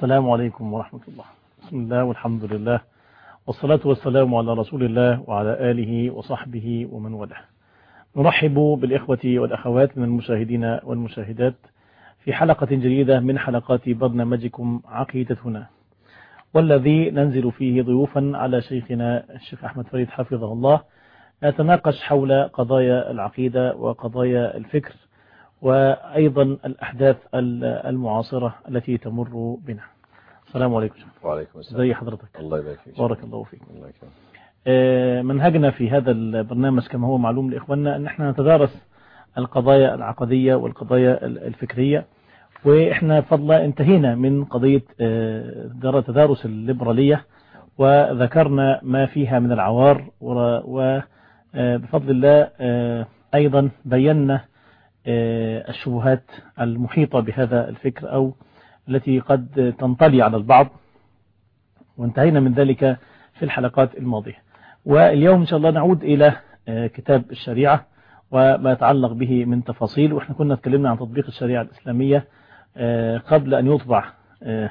السلام عليكم ورحمة الله. بسم الله والحمد لله. والصلاة والسلام على رسول الله وعلى آله وصحبه ومن والاه. نرحب بالإخوة والأخوات من المشاهدين والمشاهدات في حلقة جديدة من حلقات برنامجكم عقيدتنا والذي ننزل فيه ضيوفا على شيخنا الشيخ أحمد فريد حفظه الله نتناقش حول قضايا العقيدة وقضايا الفكر. وأيضا الأحداث المعاصرة التي تمر بنا. السلام عليكم. وعليكم السلام. زي حضرتك. الله يبارك فيك. بارك الله فيك. الله يكرمك. آه، منهجنا في هذا البرنامج كما هو معلوم لإخواننا أن إحنا نتدارس القضايا العقدية والقضايا الفكرية وإحنا بفضل انتهينا من قضية آه، تدارس الليبرالية وذكرنا ما فيها من العوار وبفضل الله آه، أيضا بينا الشبهات المحيطة بهذا الفكر أو التي قد تنطلي على البعض. وانتهينا من ذلك في الحلقات الماضية. واليوم إن شاء الله نعود إلى كتاب الشريعة وما يتعلق به من تفاصيل. وإحنا كنا تكلمنا عن تطبيق الشريعة الإسلامية قبل أن يطبع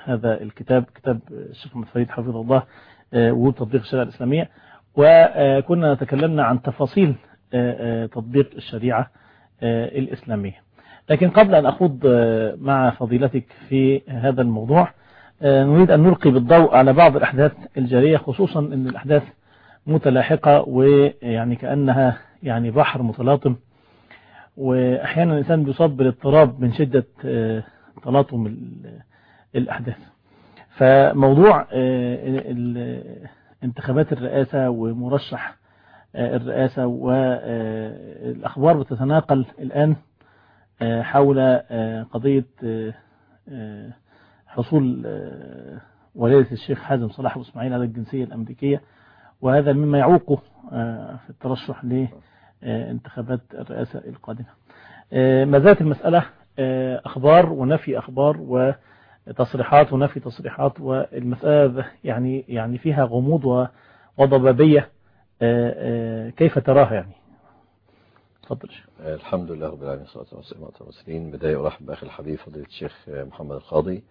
هذا الكتاب كتاب الشيخ محمد فريد حفظه الله وجود تطبيق الشريعة الإسلامية. وكنا تكلمنا عن تفاصيل تطبيق الشريعة. الإسلامية. لكن قبل أن أخوض مع فضيلتك في هذا الموضوع نريد أن نلقي بالضوء على بعض الأحداث الجارية خصوصا أن الأحداث متلاحقة ويعني كأنها يعني بحر متلاطم. وأحيانا الإنسان بيصاب بالاضطراب من شدة تلاطم الأحداث. فموضوع انتخابات الرئاسة ومرشح الرئاسة والأخبار بتتناقل الآن حول قضية حصول والدة الشيخ حازم صلاح أبو إسماعيل على الجنسية الأمريكية وهذا مما يعوقه في الترشح لانتخابات الرئاسة القادمة. ما زالت المسألة أخبار ونفي أخبار وتصريحات ونفي تصريحات والمسألة يعني يعني فيها غموض وضبابية كيف تراها يعني؟ تفضل. الحمد لله رب العالمين والصلاة والسلام على المرسلين. بداية أرحب بأخي الحبيب فضيلة الشيخ محمد القاضي.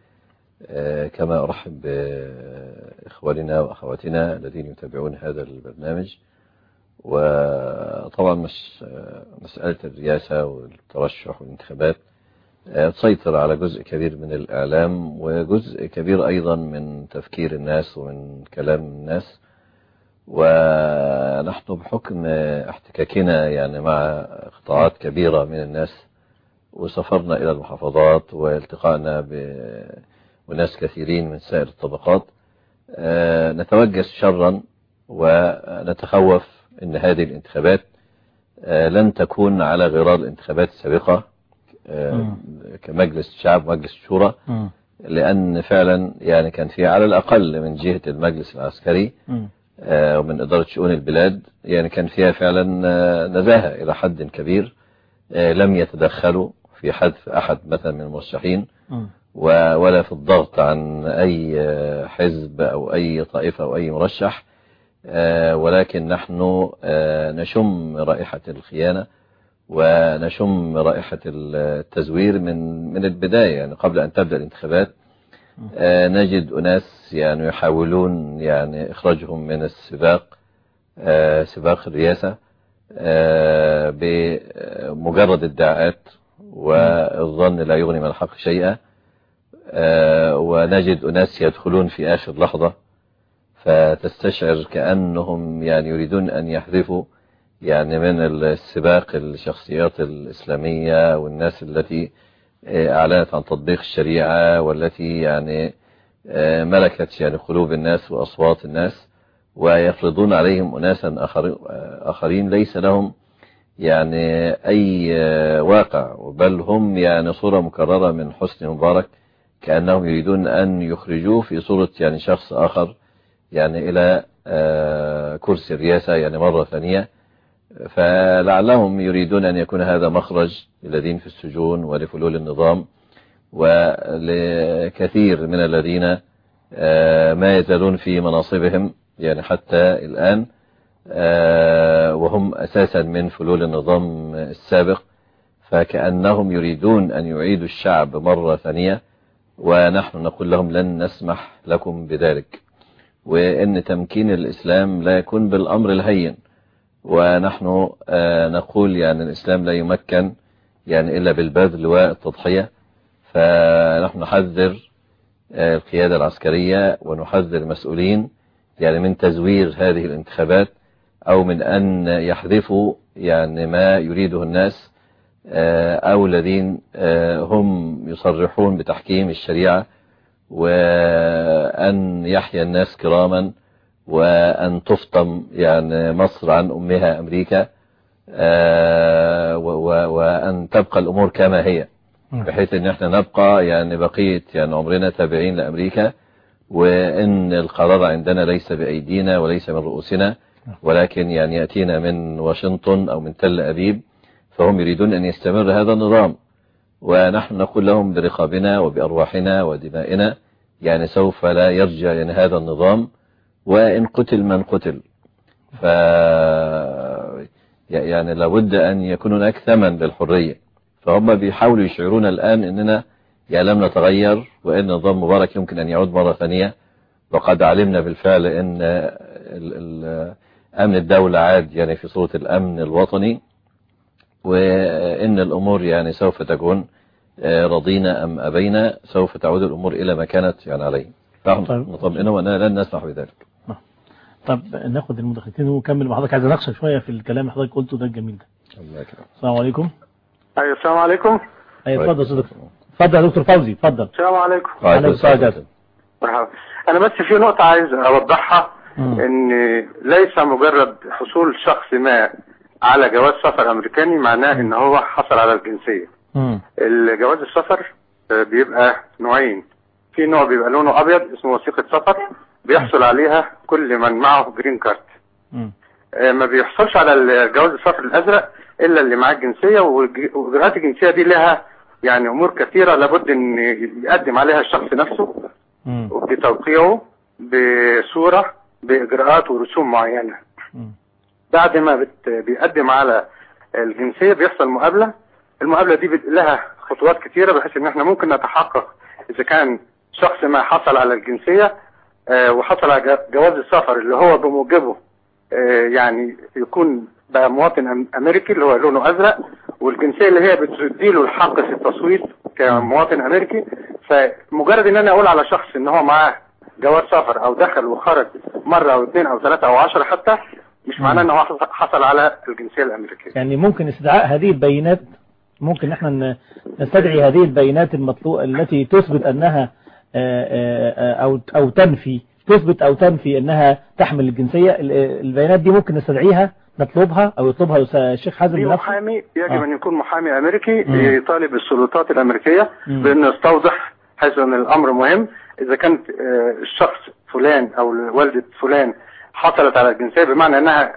كما أرحب بإخواننا وأخواتنا الذين يتابعون هذا البرنامج. وطبعا مش مسألة الرئاسة والترشح والانتخابات تسيطر على جزء كبير من الإعلام وجزء كبير أيضا من تفكير الناس ومن كلام الناس. ونحن بحكم احتكاكنا يعني مع قطاعات كبيرة من الناس وسافرنا إلى المحافظات والتقائنا بناس كثيرين من سائر الطبقات نتوجس شرا ونتخوف أن هذه الانتخابات لن تكون على غرار الانتخابات السابقة كمجلس الشعب ومجلس الشورى لأن فعلا يعني كان في على الأقل من جهة المجلس العسكري ومن إدارة شؤون البلاد. يعني كان فيها فعلا نزاهة إلى حد كبير. لم يتدخلوا في حذف أحد مثلا من المرشحين. ولا في الضغط عن أي حزب أو أي طائفة أو أي مرشح. ولكن نحن نشم رائحة الخيانة ونشم رائحة التزوير من من البداية. يعني قبل أن تبدأ الانتخابات نجد أناس يعني يحاولون يعني إخراجهم من السباق سباق الرئاسة بمجرد ادعاءات والظن لا يغني من الحق شيئا ونجد أناس يدخلون في آخر لحظة فتستشعر كأنهم يعني يريدون أن يحذفوا يعني من السباق الشخصيات الإسلامية والناس التي أعلنت عن تطبيق الشريعة والتي يعني ملكت يعني قلوب الناس وأصوات الناس ويفرضون عليهم أناسا آخرين ليس لهم يعني أي واقع بل هم يعني صورة مكررة من حسن مبارك كأنهم يريدون أن يخرجوه في صورة يعني شخص آخر يعني إلى كرسي الرئاسة يعني مرة ثانية. فلعلهم يريدون أن يكون هذا مخرج للذين في السجون ولفلول النظام ولكثير من الذين ما يزالون في مناصبهم يعني حتى الآن وهم أساسا من فلول النظام السابق فكأنهم يريدون أن يعيدوا الشعب مرة ثانية ونحن نقول لهم لن نسمح لكم بذلك. وإن تمكين الإسلام لا يكون بالأمر الهين. ونحن آه، نقول يعني الإسلام لا يمكن يعني إلا بالبذل والتضحية. فنحن نحذر آه، القيادة العسكرية ونحذر المسؤولين يعني من تزوير هذه الانتخابات أو من أن يحذفوا يعني ما يريده الناس آه، أو الذين هم يصرحون بتحكيم الشريعة وأن يحيا الناس كراما وأن تفطم يعني مصر عن أمها أمريكا وأن تبقى الأمور كما هي بحيث إن إحنا نبقى يعني بقية يعني عمرنا تابعين لأمريكا وإن القرار عندنا ليس بأيدينا وليس من رؤوسنا ولكن يعني يأتينا من واشنطن أو من تل أبيب فهم يريدون أن يستمر هذا النظام. ونحن نقول لهم برقابنا وبأرواحنا ودمائنا يعني سوف لا يرجع يعني هذا النظام وإن قتل من قتل. ف يعني لابد أن يكون هناك ثمن للحرية. فهم بيحاولوا يشعرونا الآن أننا يعني لم نتغير وأن نظام مبارك يمكن أن يعود مرة ثانية. وقد علمنا بالفعل أن أمن الدولة عاد يعني في صورة الأمن الوطني. وإن الأمور يعني سوف تكون رضينا أم أبينا سوف تعود الأمور إلى ما كانت يعني عليه. نطمئنه وأننا لن نسمح بذلك. طب ناخد المداخلتين ونكمل مع حضرتك. عايز أناقشك شوية في الكلام اللي حضرتك قلته ده الجميل ده. السلام عليكم. أيوه السلام عليكم. أيوه اتفضل يا دكتور اتفضل يا دكتور فوزي اتفضل. السلام عليكم. وعليكم السلام مرحبا. أنا بس في نقطة عايز أوضحها إن ليس مجرد حصول شخص ما على جواز سفر أمريكاني معناه إن هو حصل على الجنسية. الجواز السفر بيبقى نوعين. في نوع بيبقى لونه أبيض اسمه وثيقة سفر. بيحصل عليها كل من معه جرين كارت ما بيحصلش على جواز السفر الأزرق إلا اللي معاه الجنسية واجراءات الجنسية دي لها يعني أمور كثيرة لابد إن يقدم عليها الشخص نفسه. بتوقيعه بصورة بإجراءات ورسوم معينة. بعد ما بيقدم على الجنسية بيحصل مقابلة. المقابلة دي لها خطوات كثيرة بحيث إن إحنا ممكن نتحقق إذا كان شخص ما حصل على الجنسية آه وحصل على جواز السفر اللي هو بموجبه آه يعني يكون بقى مواطن أمريكي اللي هو لونه أزرق والجنسية اللي هي بتديله الحق في التصويت كمواطن أمريكي. فمجرد إن أنا أقول على شخص إن هو معاه جواز سفر أو دخل وخرج مرة أو اثنين أو ثلاثة أو عشرة حتى مش معناه إن هو حصل على الجنسية الأمريكية. يعني ممكن استدعاء هذه البيانات ممكن إحنا نستدعي هذه البيانات المطلوبة التي تثبت أنها أو أو تنفي تثبت أو تنفي إنها تحمل الجنسية البيانات دي ممكن نستدعيها نطلبها أو يطلبها الشيخ حازم محامي يجب آه. أن يكون محامي أمريكي مم. يطالب السلطات الأمريكية بانه يستوضح حيث أن الأمر مهم إذا كانت الشخص فلان أو والدة فلان حصلت على الجنسية بمعنى إنها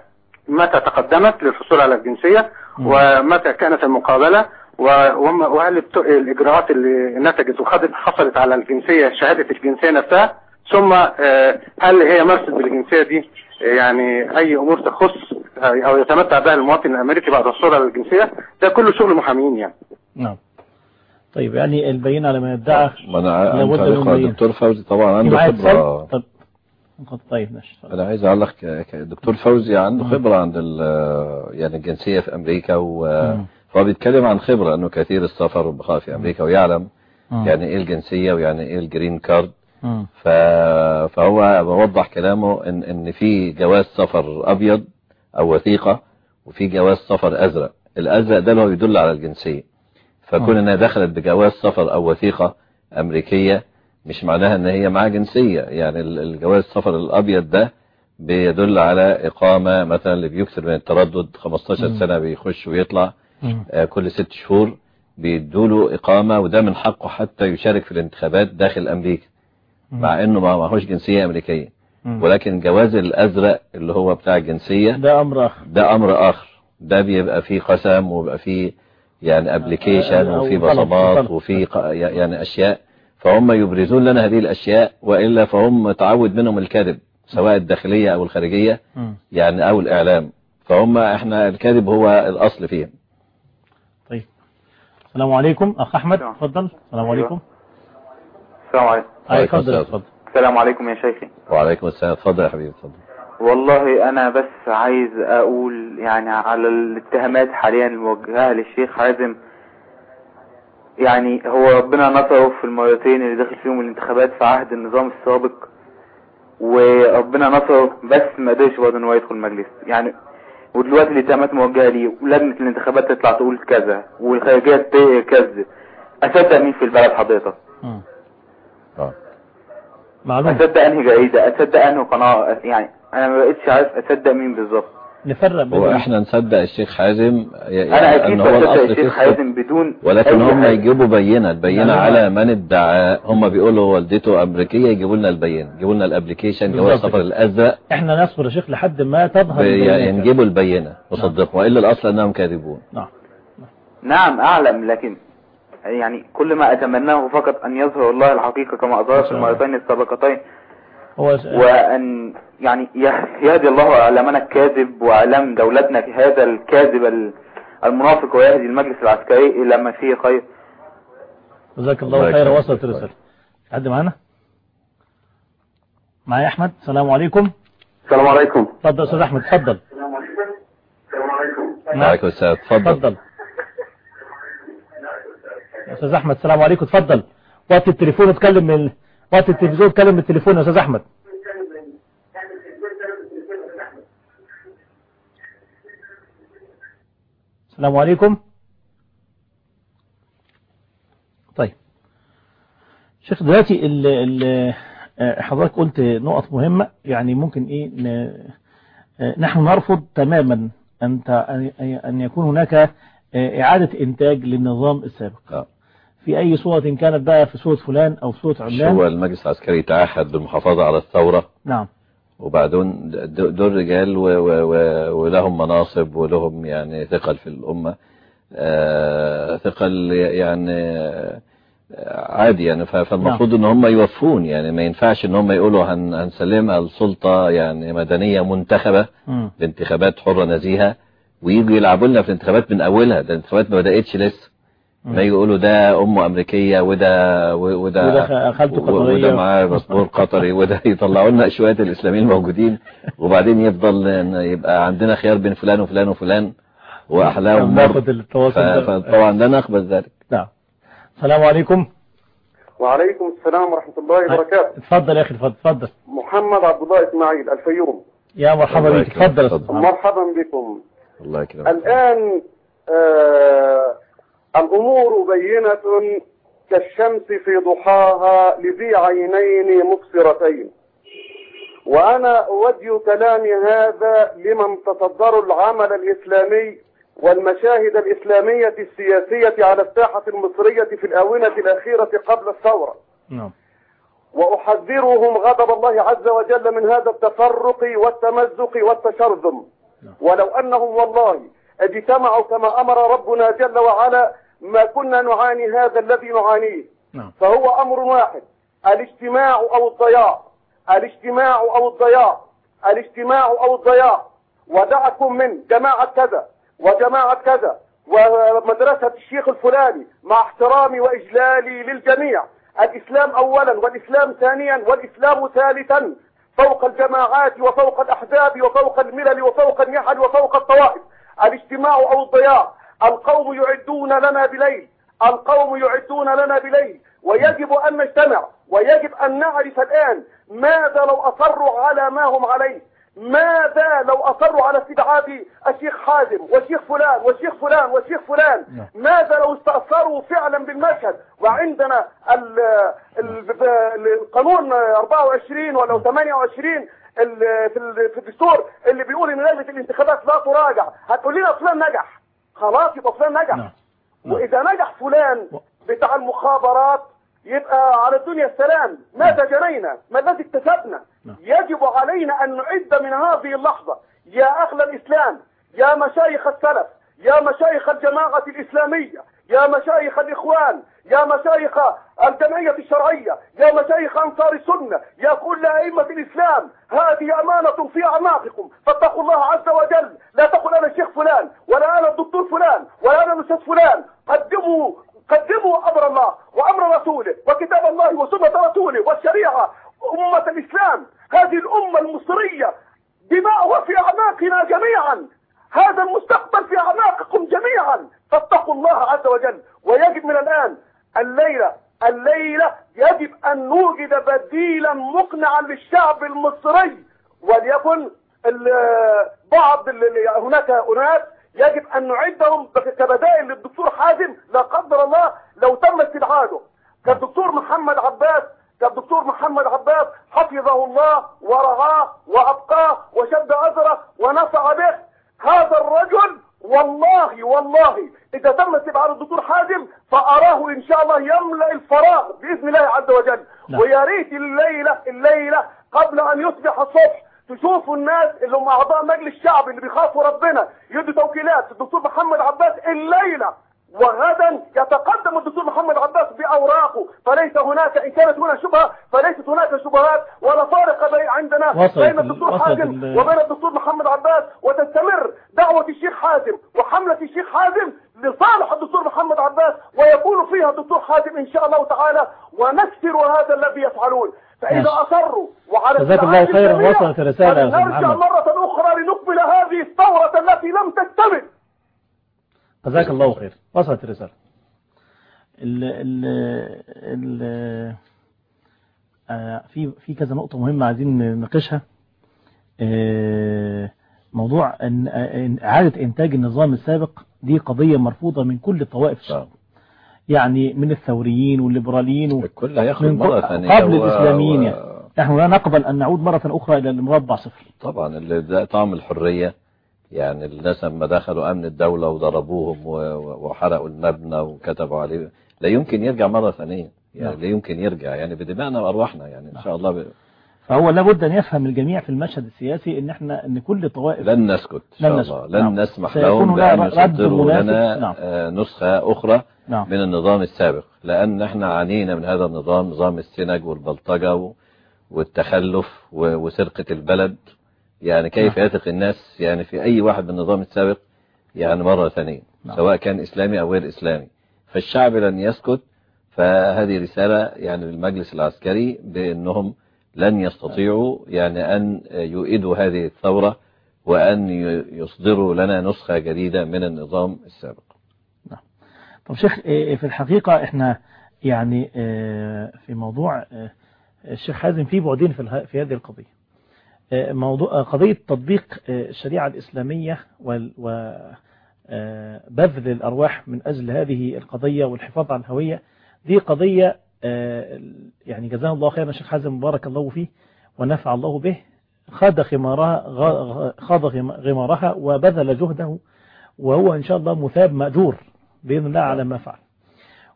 متى تقدمت للحصول على الجنسية. ومتى كانت المقابلة وهل الإجراءات اللي نتجت وخدت حصلت على الجنسية شهادة الجنسية نفسها. ثم هل هي مارست بالجنسية دي يعني أي أمور تخص أو يتمتع بها المواطن الأمريكي بعد الحصول على الجنسية ده كله شغل محامين يعني. نعم. طيب يعني البينة على ما يدعى ما أنا أنت الدكتور فوزي طبعا عنده خبرة. طب طيب ماشي أنا عايز أقول لك الدكتور فوزي عنده خبرة عند يعني الجنسية في أمريكا وهو بيتكلم عن خبرة أنه كثير السفر والبقاء في أمريكا ويعلم يعني إيه الجنسية ويعني إيه ال green card. ف... فهو بوضح كلامه ان إن في جواز سفر أبيض أو وثيقة وفي جواز سفر أزرق. الأزرق ده اللي هو يدل على الجنسية. فكون إنها دخلت بجواز سفر أو وثيقة أمريكية مش معناها إن هي معاها جنسية. يعني الجواز السفر الأبيض ده بيدل على إقامة مثلا اللي بيكثر من التردد 15 سنة بيخش ويطلع. آه كل ست شهور بيدوله إقامة وده من حقه حتى يشارك في الانتخابات داخل أمريكا مع إنه ما معهوش جنسية أمريكية. ولكن جواز الأزرق اللي هو بتاع الجنسية ده أمر آخر. ده أمر آخر. ده بيبقى فيه قسم وبيبقى فيه يعني application وفي بصمات وفي يعني أشياء. فهم يبرزون لنا هذه الأشياء وإلا فهم تعود منهم الكذب سواء الداخلية أو الخارجية يعني أو الإعلام. فهم إحنا الكذب هو الأصل فيهم. السلام عليكم. أخ أحمد اتفضل السلام عليكم. السلام عليكم. اتفضل السلام. اتفضل السلام. عليكم يا شيخي. وعليكم السلام. اتفضل يا حبيبي اتفضل والله أنا بس عايز أقول يعني على الاتهامات حاليا الموجهة للشيخ حازم يعني هو ربنا نصره في المرتين اللي دخل فيهم الانتخابات في عهد النظام السابق وربنا نصره بس ما قدرش برضه إن هو يدخل المجلس. يعني ودلوقتي الاتهامات موجهة ليه ولجنة الانتخابات تطلع تقول كذا والخارجية ت- كذا. أصدق مين في البلد حضرتك. آه. معلوم. أصدق أنهي جريدة؟ أصدق أنهي قناة؟ يعني أنا ما بقتش عارف أصدق مين بالظبط. نفرق بين هو إحنا نصدق الشيخ حازم ي- أنا يعني أكيد بصدق الشيخ حازم بدون ولكن هم حاجة. يجيبوا بينة البينة لا. على من ادعى هم بيقولوا والدته أمريكية يجيبوا لنا البينة يجيبوا لنا الابلكيشن جواز كده. الأزرق إحنا نصبر يا شيخ لحد ما تظهر. يعني نجيبوا البينة نصدقهم وإلا الأصل أنهم كاذبون نعم نعم أعلم لكن يعني كل ما أتمناه فقط أن يظهر الله الحقيقة كما أظهر في. المرتين السابقتين وأن يعني يه- يهدي الله اعلامنا الكاذب واعلام دولتنا في هذا الكاذب ال- المنافق ويهدي المجلس العسكري إلى ما فيه خير. جزاك الله خير. وصلت الرسالة حد معانا؟ معايا أحمد؟ السلام عليكم. السلام عليكم. اتفضل يا أستاذ أحمد اتفضل نعم. وعليكم السلام. اتفضل اتفضل يا أستاذ أحمد السلام عليكم. اتفضل وقت التليفون اتكلم من وقت التلفزيون اتكلم من التليفون يا أستاذ أحمد. السلام عليكم. طيب. شيخ دلوقتي ال ال آه، حضرتك قلت نقط مهمة يعني ممكن إيه آه، نحن نرفض تماما أن أن- يكون هناك آه، إعادة إنتاج للنظام السابق. في أي صورة كانت بقى في صورة فلان أو صورة هو علان المجلس العسكري تعهد بالمحافظة على الثورة؟ نعم. وبعدون د- دول رجال و و و ولهم مناصب ولهم يعني ثقل في الأمة. آه، ثقل يعني آه، عادي يعني. فالمفروض إن هم يوفون يعني. ما ينفعش إن هم يقولوا هن هنسلمها لسلطة يعني مدنية منتخبة مم. بانتخابات حرة نزيهة ويجوا يلعبوا لنا في الانتخابات من أولها. ده الانتخابات ما بدأتش لسه. ما يقولوا ده أمه أمريكية وده وده وده خالته قطرية. وده معاه باسبور قطري وده يطلعوا لنا شوية الإسلاميين الموجودين. وبعدين يفضل يبقى عندنا خيار بين فلان وفلان وفلان وأحلاهم مر ناخد التواصل. فطبعا لا نقبل ذلك. نعم. السلام عليكم. وعليكم السلام ورحمة الله وبركاته. اتفضل يا أخي اتفضل اتفضل. محمد عبد الله إسماعيل الفيوم يا مرحبا بك. اتفضل. مرحبا بكم. الله يكرمك. الآن آه الأمور بينة كالشمس في ضحاها لذي عينين مبصرتين. وأنا أودي كلامي هذا لمن تصدروا العمل الإسلامي والمشاهد الإسلامية السياسية على الساحة المصرية في الآونة الأخيرة قبل الثورة. نعم. وأحذرهم غضب الله عز وجل من هذا التفرق والتمزق والتشرذم. ولو أنهم والله اجتمعوا كما أمر ربنا جل وعلا ما كنا نعاني هذا الذي نعانيه. نعم. فهو أمر واحد الاجتماع أو الضياع. الاجتماع أو الضياع. الاجتماع أو الضياع. ودعكم من جماعة كذا وجماعة كذا. ومدرسة الشيخ الفلاني مع احترامي وإجلالي للجميع. الإسلام أولا والإسلام ثانيا والإسلام ثالثا. فوق الجماعات وفوق الأحزاب وفوق الملل وفوق النحل وفوق الطوائف. الاجتماع أو الضياع. القوم يعدون لنا بليل. القوم يعدون لنا بليل. ويجب أن نجتمع. ويجب أن نعرف الآن ماذا لو أصروا على ما هم عليه. ماذا لو أصروا على استدعاء الشيخ حازم والشيخ فلان والشيخ فلان والشيخ فلان. نعم. ماذا لو استأثروا فعلا بالمشهد. وعندنا ال ال القانون 24 ولا 28 ال- في ال- في الدستور اللي بيقول إن لجنة الانتخابات لا تراجع. هتقول لنا فلان نجح. خلاص يبقى فلان نجح. نعم. نعم. وإذا نجح فلان بتاع المخابرات يبقى على الدنيا السلام. ماذا جنينا ما الذي اكتسبنا؟ نعم. يجب علينا أن نعد من هذه اللحظة. يا أهل الإسلام يا مشايخ السلف يا مشايخ الجماعة الإسلامية يا مشايخ الإخوان يا مشايخ الجمعية الشرعية يا مشايخ أنصار السنة يا كل أئمة الإسلام. هذه أمانة في أعناقكم. فاتقوا الله عز وجل. لا تقل أنا الشيخ دكتور فلان ولا أنا الاستاذ فلان. قدموا قدموا أمر الله وأمر رسوله وكتاب الله وسنة رسوله والشريعة. أمة الإسلام. هذه الأمة المصرية. دماؤها في اعناقنا جميعا. هذا المستقبل في اعناقكم جميعا. فاتقوا الله عز وجل. ويجب من الآن الليلة الليلة يجب أن نوجد بديلا مقنعا للشعب المصري. وليكن بعض هناك أناس يجب أن نعدهم كبدائل للدكتور حازم لا قدر الله لو تم استبعاده كالدكتور محمد عباس كالدكتور محمد عباس حفظه الله ورعاه وأبقاه وشد أزره ونفع به. هذا الرجل والله والله إذا تم استبعاد الدكتور حازم فأراه إن شاء الله يملأ الفراغ بإذن الله عز وجل. نعم. ويا ريت الليلة الليلة قبل أن يصبح الصبح تشوفوا الناس اللي هم أعضاء مجلس الشعب اللي بيخافوا ربنا يدوا توكيلات. الدكتور محمد عباس الليلة وغدا يتقدم الدكتور محمد عباس بأوراقه. فليس هناك إن كانت هنا شبهة فليست هناك شبهات ولا فارق بين عندنا بين ال- الدكتور حازم وبين الدكتور محمد عباس. وتستمر دعوة الشيخ حازم وحملة الشيخ حازم لصالح الدكتور محمد عباس ويكون فيها الدكتور حازم إن شاء الله تعالى. ونكسر هذا الذي يفعلون. فإذا ماشي. أصروا وعلى جزاك الله خيرا. وصلت الرسالة يا أستاذ محمد. مرة أخرى لنقبل هذه الثورة التي لم تكتمل جزاك الله خير. وصلت الرسالة ال ال ال آه، في في كذا نقطة مهمة عايزين نناقشها. آه، موضوع إن إن إعادة إنتاج النظام السابق. دي قضية مرفوضة من كل طوائف الشعب يعني من الثوريين والليبراليين هياخد من مرة ثانية قبل و- الإسلاميين و- يعني نحن لا نقبل أن نعود مرة أخرى إلى المربع صفر طبعا اللي ده طعم الحرية يعني الناس لما دخلوا أمن الدولة وضربوهم و- وحرقوا المبنى وكتبوا عليه لا يمكن يرجع مرة ثانية يعني نعم. لا يمكن يرجع يعني بدماءنا وأرواحنا يعني إن شاء الله ب... فهو لابد أن يفهم الجميع في المشهد السياسي إن إحنا إن كل طوائف لن نسكت إن شاء لن الله نسكت. لن نعم. نسمح لهم بأن يصدروا. لنا نعم. آه، نسخة أخرى نعم. من النظام السابق لأن إحنا عانينا من هذا النظام نظام السنج والبلطجة والتخلف وسرقة البلد. يعني كيف نعم. يثق الناس؟ يعني في أي واحد من النظام السابق يعني مرة ثانية نعم. سواء كان إسلامي أو غير إسلامي. فالشعب لن يسكت فهذه رسالة يعني للمجلس العسكري بأنهم لن يستطيعوا يعني أن يؤيدوا هذه الثورة وأن يصدروا لنا نسخة جديدة من النظام السابق. طب شيخ إيه، في الحقيقة إحنا يعني آه، في موضوع آه، الشيخ حازم في بعدين في هذه القضية. آه، موضوع قضية تطبيق الشريعة الإسلامية وبذل الأرواح من أجل هذه القضية والحفاظ على الهوية. دي قضية يعني جزاه الله خيرا الشيخ حازم بارك الله فيه ونفع الله به. خاض خمارها غ- خاض غم- غمارها وبذل جهده وهو إن شاء الله مثاب مأجور. بإذن الله على ما فعل.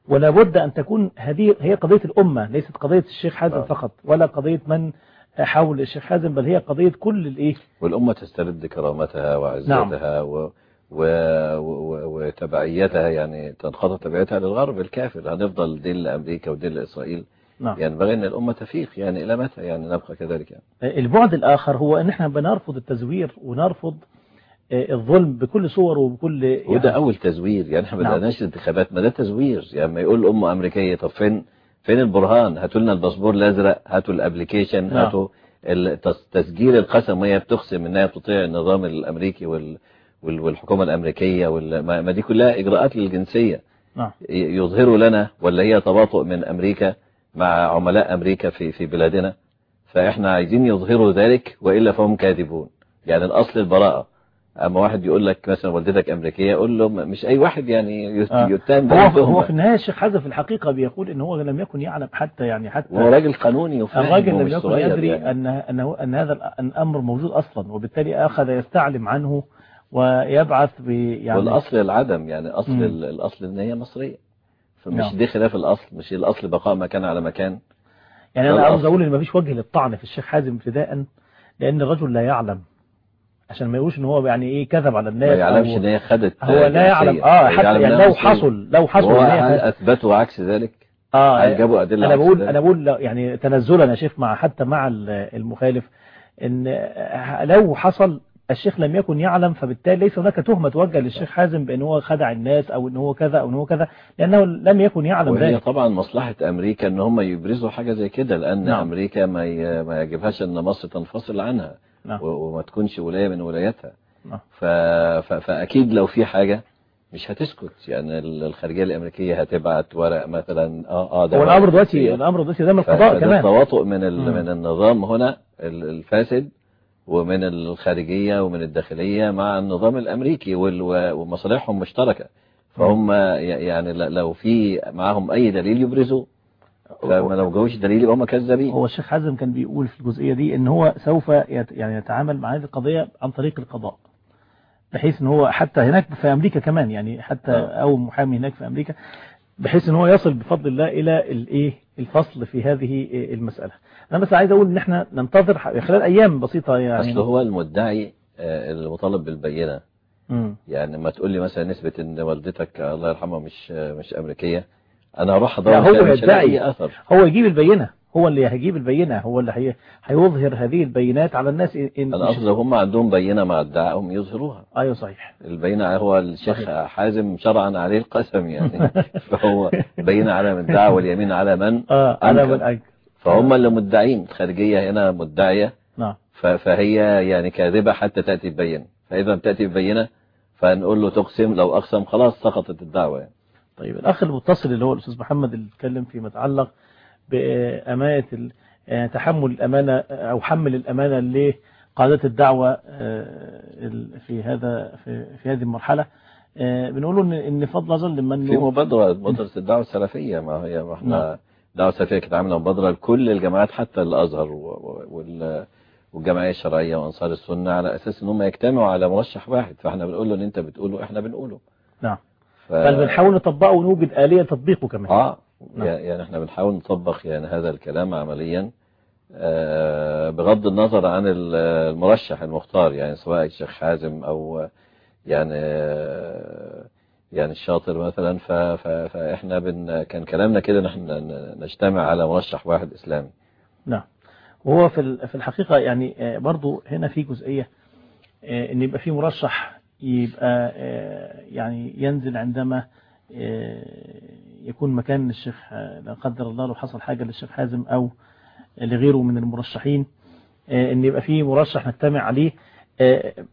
ولا بد أن تكون هذه هي قضية الأمة ليست قضية الشيخ حازم نعم. فقط ولا قضية من حول الشيخ حازم بل هي قضية كل الإيه؟ والأمة تسترد كرامتها وعزتها و... و... و... وتبعيتها يعني تنخفض تبعيتها للغرب الكافر. هنفضل دين لأمريكا ودين لإسرائيل. نعم. ينبغي أن الأمة تفيق يعني إلى متى يعني نبقى كذلك؟ يعني. البعد الآخر هو أن إحنا بنرفض التزوير ونرفض آه، الظلم بكل صوره وبكل يعني وده أول تزوير يعني إحنا ما نعم. بدأناش الانتخابات ما ده تزوير. يعني ما يقول أمة أمريكية طب فين فين البرهان؟ هاتوا لنا الباسبور الأزرق هاتوا ال application نعم. هاتوا تسجيل القسم. وهي بتقسم إنها تطيع النظام الأمريكي وال وال- والحكومة الأمريكية وال... ما دي كلها إجراءات للجنسية. نعم. يظهروا لنا ولا هي تباطؤ من أمريكا مع عملاء أمريكا في في بلادنا؟ فإحنا عايزين يظهروا ذلك وإلا فهم كاذبون. يعني الأصل البراءة. أما واحد يقول لك مثلا والدتك أمريكية يقول له م- مش أي واحد يعني آه. يتهم هو بأي هو تهمة. في النهاية الشيخ حازم في الحقيقة بيقول إن هو لم يكن يعلم حتى يعني حتى وهو راجل قانوني وفاهم الراجل هو لم يكن يدري يعني. أنه أن هذا الأمر موجود أصلا وبالتالي أخذ يستعلم عنه ويبعث ب يعني والأصل العدم يعني أصل. ال- الأصل إن هي مصرية فمش نعم. دي خلاف الأصل مش الأصل بقاء مكان على مكان يعني أنا عاوز. أقول إن مفيش وجه للطعن في الشيخ حازم ابتداء لأن الرجل لا يعلم عشان ما يقولش إن هو يعني إيه كذب على الناس ما يعلمش أو إن هي خدت هو لا. يعلم آه حتى يعني لو. حصل لو حصل هل أثبتوا عكس ذلك آه هل جابوا أدلة أنا بقول؟ أنا بقول يعني تنزلا يا شيخ مع حتى مع ال- المخالف إن لو حصل الشيخ لم يكن يعلم فبالتالي ليس هناك تهمة توجه للشيخ حازم بأن هو خدع الناس أو إن هو كذا أو إن هو كذا لأنه لم يكن يعلم وهي ذلك طبعا مصلحة أمريكا إن هم يبرزوا حاجة زي كده لأن نعم. أمريكا ما يجبهاش إن مصر تنفصل عنها نعم. وما تكونش ولاية من ولاياتها. نعم. ف... ف... فأكيد لو في حاجة مش هتسكت. يعني الخارجية الأمريكية هتبعت ورق مثلا آه آه ده هو الأمر دلوقتي الأمر دلوقتي ده من القضاء كمان. تواطؤ من من النظام هنا الفاسد ومن الخارجية ومن الداخلية مع النظام الأمريكي ومصالحهم مشتركة. فهم يعني لو في معاهم أي دليل يبرزوه. لما لو جوش دليل يبقى هم كذابين. هو الشيخ حازم كان بيقول في الجزئية دي إن هو سوف يعني يتعامل مع هذه القضية عن طريق القضاء بحيث إن هو حتى هناك في أمريكا كمان يعني حتى أو محامي هناك في أمريكا بحيث إن هو يصل بفضل الله إلى الايه الفصل في هذه المسألة. أنا بس عايز أقول إن إحنا ننتظر خلال أيام بسيطة يعني. أصل هو المدعي المطالب بالبينة. يعني ما تقول لي مثلا نسبة إن والدتك الله يرحمها مش مش أمريكية أنا هروح أدور هو يدعي أثر. هو يجيب البينة. هو اللي هيجيب البينة. هو اللي هي هيظهر هذه البينات على الناس إن أنا قصدي هم عندهم بينة مع ادعائهم يظهروها. أيوه صحيح. البينة هو الشيخ صحيح. حازم شرعا عليه القسم يعني. فهو بينة على من ادعى واليمين على من آه على من أنكر. فهم اللي مدعين. الخارجيه هنا مدعية. نعم. فهي يعني كاذبة حتى تأتي ببينة. فإذا بتاتي ببينة فنقول له تقسم. لو أقسم خلاص سقطت الدعوة يعني. طيب الأخ المتصل اللي هو الأستاذ محمد اللي اتكلم فيما يتعلق بأمانة تحمل الأمانة أو حمل الأمانة لقادة الدعوة في هذا في, في هذه المرحلة. بنقول إن إن فضل ظل من في مبادرة مبادرة الدعوة السلفية ما هي ما إحنا الدعوة السلفية كانت عاملة مبادرة لكل الجماعات حتى الأزهر وال والجمعية الشرعية وأنصار السنة على أساس إن هم يجتمعوا على مرشح واحد. فإحنا بنقول له ان أنت بتقوله إحنا بنقوله. نعم. ف... بل بنحاول نطبقه ونوجد آلية تطبيقه كمان. آه نعم. يعني إحنا بنحاول نطبق يعني هذا الكلام عمليا آه بغض النظر عن المرشح المختار يعني سواء الشيخ حازم أو يعني آه يعني الشاطر مثلا. ف... ف... فإحنا بن... كان كلامنا كده نحن نجتمع على مرشح واحد إسلامي. نعم. وهو في في الحقيقة يعني برضو هنا في جزئية إن يبقى في مرشح يبقى يعني ينزل عندما يكون مكان الشيخ لا قدر الله لو حصل حاجة للشيخ حازم أو لغيره من المرشحين إن يبقى في مرشح نجتمع عليه.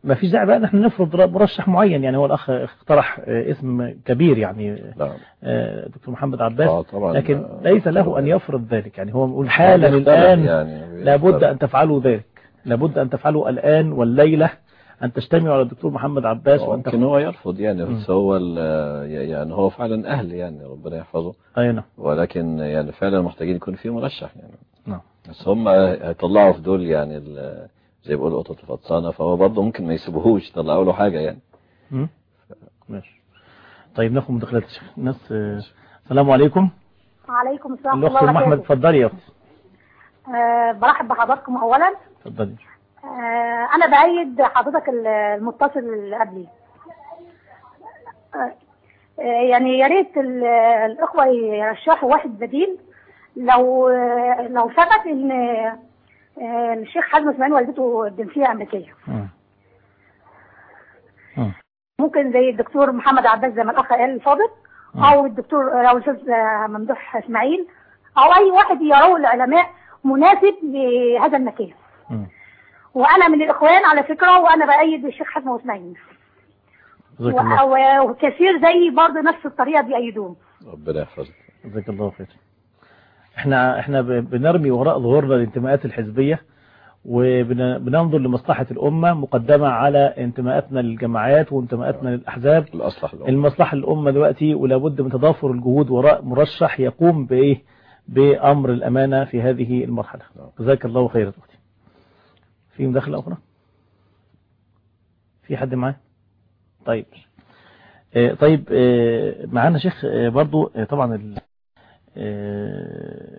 ما فيش داعي بقى إن إحنا نفرض مرشح معين. يعني هو الأخ اقترح اسم كبير يعني دكتور محمد عباس. لكن ليس له أن يفرض ذلك. يعني هو بيقول حالا الآن يعني لابد أن تفعلوا ذلك. لابد أن تفعلوا الآن والليلة. أن تجتمعوا على الدكتور محمد عباس وأنت ممكن هو يرفض يعني بس هو يعني هو فعلا أهل يعني ربنا يحفظه. أي نعم. ولكن يعني فعلا محتاجين يكون في مرشح يعني. نعم. بس هم هيطلعوا في دول يعني زي بيقولوا قطط فطسانة فهو برضه ممكن ما يسيبوهوش يطلعوا له حاجة يعني. ف... ماشي. طيب ناخد مداخلات الناس السلام عليكم. وعليكم السلام. الأخت محمد اتفضلي يا أختي أه برحب بحضراتكم أولا. اتفضلي. آه أنا بايد حضرتك المتصل اللي قبلي. آه يعني يا ريت الإخوة يرشحوا واحد بديل. لو لو ثبت إن الشيخ حازم اسماعيل والدته جنسيه أمريكية. ممكن زي الدكتور محمد عباس زي ما الأخ قال الفاضل أو الدكتور أو الأستاذ ممدوح إسماعيل أو أي واحد يروه العلماء مناسب لهذا المكان. وأنا من الإخوان على فكرة وأنا بأيد الشيخ حسن وإسماعيل. وكثير زي برضه نفس الطريقة بيأيدوه ربنا يحفظك. جزاك الله خير. إحنا إحنا بنرمي وراء ظهورنا الانتماءات الحزبية وبننظر لمصلحة الأمة مقدمة على انتماءاتنا للجماعات وانتماءاتنا للأحزاب. المصلحة الأمة. دلوقتي ولا بد من تضافر الجهود وراء مرشح يقوم بإيه؟ بأمر الأمانة في هذه المرحلة. جزاك الله خير في مداخلة أخرى؟ في حد معاه؟ طيب. آه طيب آه معانا شيخ آه برضو طبعا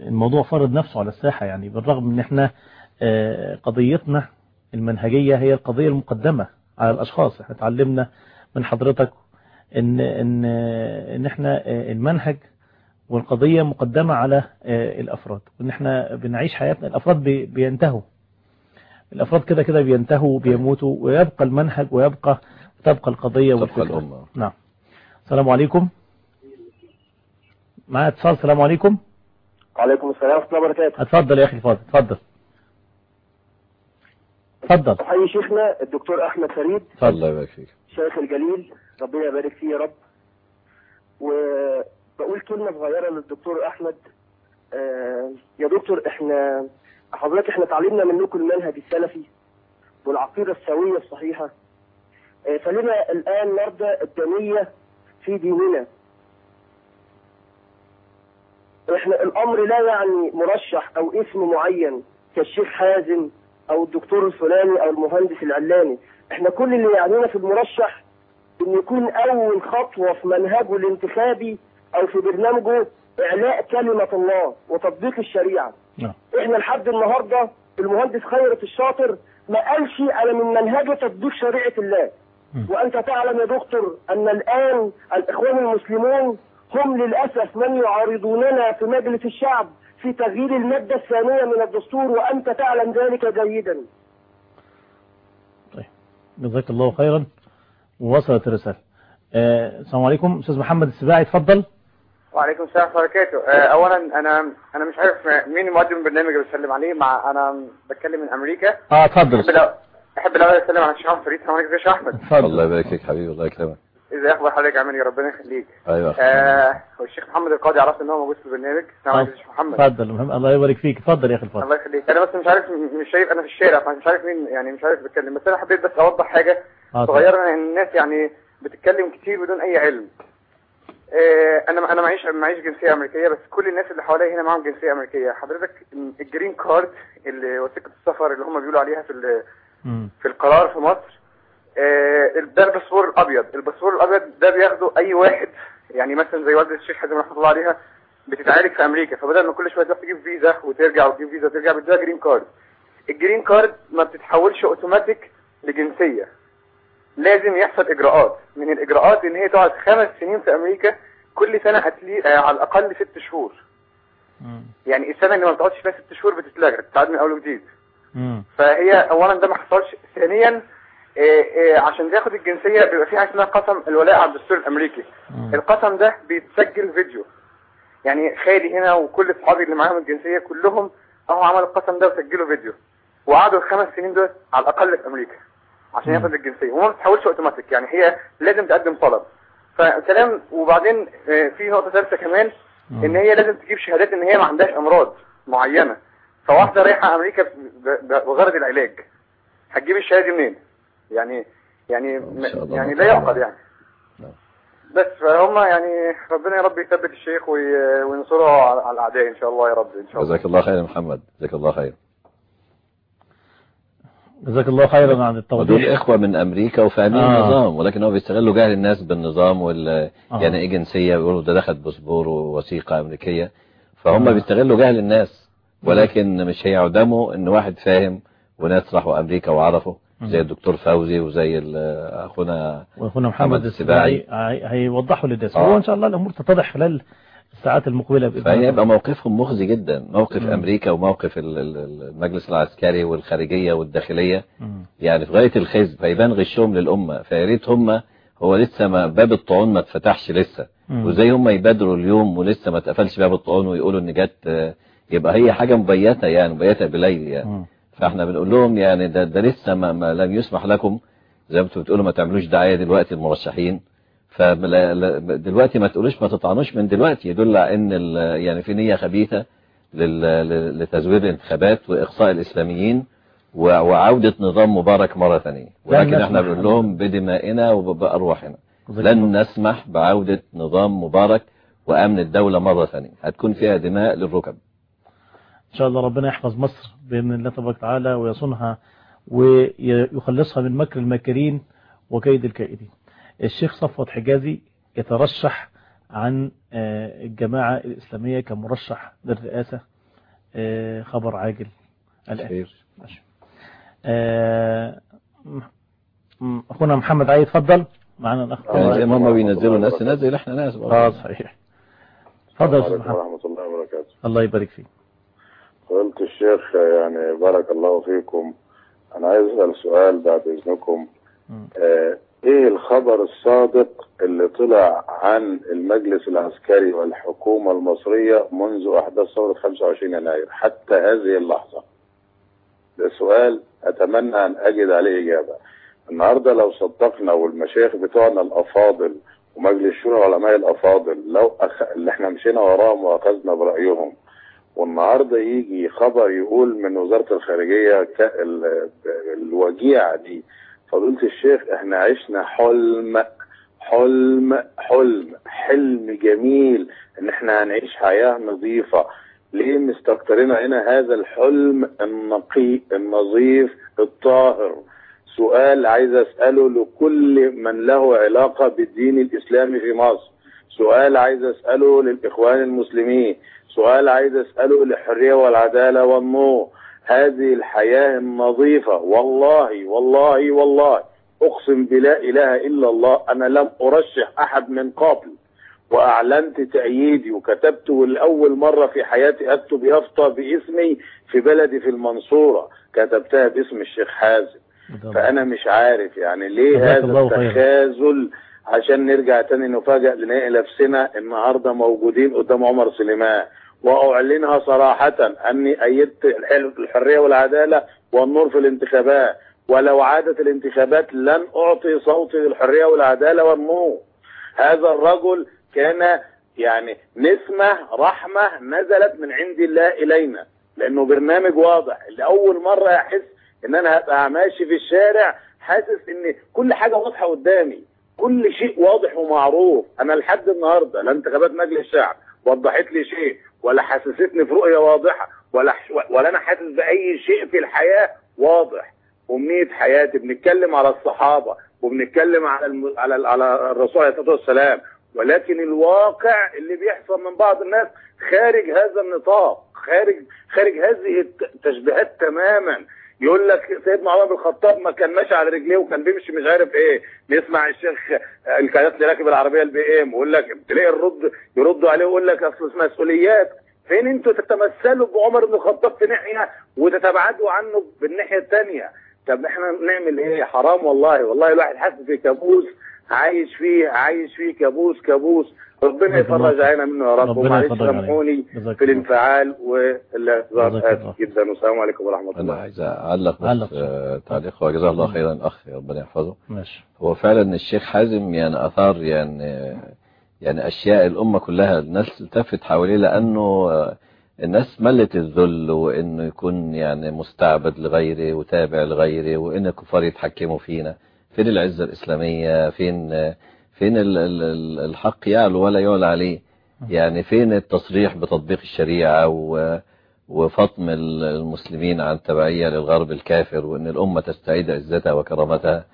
الموضوع فرض نفسه على الساحة يعني بالرغم إن إحنا قضيتنا المنهجية هي القضية المقدمة على الأشخاص. إحنا اتعلمنا من حضرتك إن إن إن إحنا المنهج والقضية مقدمة على الأفراد وإن إحنا بنعيش حياتنا الأفراد بينتهوا. الأفراد كده كده بينتهوا وبيموتوا ويبقى المنهج ويبقى تبقى القضية تبقى الأمة. نعم. السلام عليكم. معايا اتصال السلام عليكم. وعليكم السلام ورحمة الله وبركاته. اتفضل يا أخي الفاضل اتفضل. اتفضل. أحيي شيخنا الدكتور أحمد فريد الله يبارك فيك شيخ الجليل ربنا يبارك فيه يا رب. وبقول كلمة صغيرة للدكتور أحمد. آه، يا دكتور إحنا حضرتك إحنا تعلمنا منكم المنهج السلفي والعقيدة السوية الصحيحة. آه، فلنا الآن نرضى الدنية في ديننا. إحنا الأمر لا يعني مرشح أو اسم معين كالشيخ حازم أو الدكتور الفلاني أو المهندس العلاني. إحنا كل اللي يعنينا في المرشح إن يكون أول خطوة في منهجه الانتخابي أو في برنامجه إعلاء كلمة الله وتطبيق الشريعة. نعم. إحنا لحد النهاردة المهندس خيرت الشاطر ما قالش أنا من منهجه تطبيق شريعة الله. وانت تعلم يا دكتور ان الان الاخوان المسلمون هم للاسف من يعارضوننا في مجلس الشعب في تغيير المادة الثانية من الدستور وانت تعلم ذلك جيدا. طيب. جزاك الله خيرا. ووصلت الرسالة. آه، السلام عليكم. أستاذ محمد السباعي اتفضل. وعليكم السلام ورحمة الله وبركاته. آه، أولا أنا أنا مش عارف مين مقدم البرنامج اللي بسلم عليه. مع أنا بتكلم من أمريكا. آه اتفضل. أحب الأول أسلم على الشيخ أحمد فريد السلام عليكم يا شيخ أحمد. اتفضل. الله يبارك فيك حبيبي الله يكرمك. إزاي أخبار حضرتك عامل إيه؟ ربنا يخليك. أيوه. آه والشيخ محمد القاضي عرفت إن هو موجود في البرنامج. السلام عليكم يا شيخ محمد. اتفضل. الله يبارك فيك. اتفضل يا أخي الفاضل. الله يخليك. أنا بس مش عارف مش شايف أنا في الشارع فمش عارف مين يعني مش عارف بتكلم. بس أنا حبيت بس أوضح حاجة آه، صغيرة. إن الناس يعني بتتكلم كتير بدون أي علم. أنا أنا معيش معيش جنسية أمريكية بس كل الناس اللي حواليا هنا معاهم جنسية أمريكية. حضرتك ال green card اللي وثيقة السفر اللي هم بيقولوا عليها في. في القرار في مصر آه، ده الباسبور الأبيض. الباسبور الأبيض ده بياخده أي واحد يعني مثلا زي والدة الشيخ حازم رحمة الله عليها بتتعالج في أمريكا. فبدل ما كل شوية تروح تجيب فيزا وترجع وتجيب فيزا وترجع بتديها green card ال green card ما بتتحولش اوتوماتيك لجنسية. لازم يحصل إجراءات. من الإجراءات إن هي تقعد خمس سنين في أمريكا كل سنة أتلي... آه على الأقل ست شهور. مم. يعني السنة اللي ما بتقعدش فيها ست شهور بتتلغى بتتعاد من أول وجديد. فهي اولا ده ما حصلش. ثانيا آه، آه، عشان تاخد الجنسية بيبقى في حاجة اسمها قسم الولاء على الدستور الأمريكي. مم. القسم ده بيتسجل فيديو. يعني خالي هنا وكل أصحابي اللي معاهم الجنسية كلهم أهو عملوا القسم ده وسجلوا فيديو. وقعدوا الخمس سنين دول على الأقل في أمريكا. عشان. ياخد الجنسية. وما بتتحولش اوتوماتيك يعني هي لازم تقدم طلب. فكلام وبعدين آه، في نقطة ثالثه كمان. إن هي لازم تجيب شهادات إن هي ما عندهاش أمراض معينة. فواحدة رايحة أمريكا بغرض العلاج. هتجيب الشهادة دي منين؟ يعني يعني يعني لا. يعقل يعني. نعم. بس فهم يعني ربنا يا رب يثبت الشيخ وي- وينصره على على الأعداء إن شاء الله يا رب إن شاء الله. جزاك الله خير يا محمد. جزاك الله خير. جزاك الله خيرا عن التوضيح إخوة من أمريكا وفاهمين آه. النظام ولكن هو بيستغلوا جهل الناس بالنظام وال آه. يعني إيه جنسية بيقولوا ده دخل باسبور ووثيقة أمريكية فهم آه. بيستغلوا جهل الناس ولكن مش هيعدموا إن واحد فاهم وناس راحوا أمريكا وعرفوا مم. زي الدكتور فوزي وزي أخونا وأخونا محمد السباعي هي- هيوضحوا للناس آه. هو إن شاء الله الأمور تتضح خلال الساعات المقبلة بإذن فهيبقى موقفهم مخزي جدا موقف مم. أمريكا وموقف ال- ال- المجلس العسكري والخارجية والداخلية مم. يعني في غاية الخزي فيبان غشهم للأمة فيا ريت هم هو لسه ما باب الطعون ما اتفتحش لسه مم. وزي هم يبادروا اليوم ولسه ما اتقفلش باب الطعون ويقولوا إن جت آه، يبقى هي حاجة مبيتة يعني مبيتة بليل يعني. فإحنا بنقول لهم يعني ده, ده لسه ما, ما لم يسمح لكم زي ما أنتوا بتقولوا ما تعملوش دعاية دلوقتي المرشحين فدلوقتي ما تقولوش ما تطعنوش من دلوقتي. يدل على ان يعني في نية خبيثة لتزوير الانتخابات وإقصاء الإسلاميين وعودة نظام مبارك مرة ثانية. ولكن. إحنا بنقول لهم بدمائنا وبأرواحنا. لن نسمح بعودة نظام مبارك وأمن الدولة مرة ثانية. هتكون فيها دماء للركب. إن شاء الله ربنا يحفظ مصر بإذن الله تبارك وتعالى ويصونها ويخلصها من مكر الماكرين وكيد الكائدين. الشيخ صفوت حجازي يترشح عن آه، الجماعة الإسلامية كمرشح للرئاسة آه، خبر عاجل. الآن. ماشي. آه، أخونا محمد علي اتفضل. معنا الأخ يعني زي ما هم بينزلوا ناس ننزل إحنا ناس. آه صحيح. اتفضل يا أستاذ عليكم محمد ورحمة الله وبركاته. الله يبارك فيك. قلت الشيخ يعني بارك الله فيكم. أنا عايز أسأل سؤال بعد إذنكم. آه إيه الخبر الصادق اللي طلع عن المجلس العسكري والحكومة المصرية منذ أحداث ثورة 25 يناير حتى هذه اللحظة؟ ده سؤال أتمنى أن أجد عليه إجابة. النهاردة لو صدقنا والمشايخ بتوعنا الأفاضل ومجلس شورى علماء الأفاضل لو أخ... اللي إحنا مشينا وراهم وأخذنا برأيهم والنهاردة يجي خبر يقول من وزارة الخارجية ك... ال... الوجيعة دي فضيلة الشيخ إحنا عشنا حلم حلم حلم حلم جميل ان إحنا هنعيش حياة نظيفة. ليه مستكترين هنا هذا الحلم النقي النظيف الطاهر؟ سؤال عايز اسأله لكل من له علاقة بالدين الإسلامي في مصر. سؤال عايز اسأله للإخوان المسلمين. سؤال عايز اسأله للحرية والعدالة والنور. هذه الحياة النظيفة. والله والله والله. أقسم بلا إله إلا الله أنا لم أرشح أحد من قبل. وأعلنت تأييدي وكتبت لاول مرة في حياتي أكتب يافطة باسمي في بلدي في المنصورة. كتبتها باسم الشيخ حازم. فأنا مش عارف يعني ليه هذا. التخاذل عشان نرجع تاني نفاجئ نلاقي نفسنا النهارده موجودين قدام عمر سليمان. وأعلنها صراحة أيدت الحل- الحرية والعدالة والنور في الانتخابات. ولو عادت الانتخابات لن أعطي صوتي للحرية والعدالة والنور. هذا الرجل كان يعني نسمة رحمة نزلت من عند الله إلينا. لأنه برنامج واضح. لأول مرة أحس إن أنا هبقى ماشي في الشارع حاسس إن كل حاجة واضحة قدامي. كل شيء واضح ومعروف. أنا لحد النهاردة لا انتخابات مجلس الشعب وضحت لي شيء. ولا حسستني في رؤية واضحة ولا ولا أنا حاسس بأي شيء في الحياة واضح. أمنية حياتي بنتكلم على الصحابة وبنتكلم على الم... على على الرسول عليه الصلاة والسلام. ولكن الواقع اللي بيحصل من بعض الناس خارج هذا النطاق خارج خارج هذه الت- التشبيهات تماما. يقول لك سيدنا عمر بن الخطاب ما كان ماشي على رجليه وكان بيمشي مش عارف إيه. نسمع الشيخ الكادات اللي راكب العربية ال BM ويقول لك تلاقي الرد يردوا عليه ويقول لك أصل مسؤوليات. فين أنتوا تتمثلوا بعمر بن الخطاب في ناحية وتتبعدوا عنه بالناحية الثانية طب إحنا نعمل إيه؟ حرام والله. والله الواحد حاسس في كابوس عايش فيه عايش فيه كابوس كابوس ربنا يفرج. علينا منه يا رب ربنا ومعلش. سامحوني في. الانفعال والاعتذار. آسف جدا والسلام عليكم ورحمة أنا الله عايز أعلق. بس آه، تعليق وجزاه الله خيرا أخ ربنا يحفظه ماشي هو فعلا الشيخ حازم يعني أثار يعني يعني أشياء الأمة كلها الناس التفت حواليه لأنه آه، الناس ملت الذل وإنه يكون يعني مستعبد لغيره وتابع لغيره وإن الكفار يتحكموا فينا فين العزة الإسلامية؟ فين فين ال- ال- ال- الحق يعلو ولا يعلى عليه؟ يعني فين التصريح بتطبيق الشريعة و وفطم ال- المسلمين عن تبعية للغرب الكافر وأن الأمة تستعيد عزتها وكرامتها؟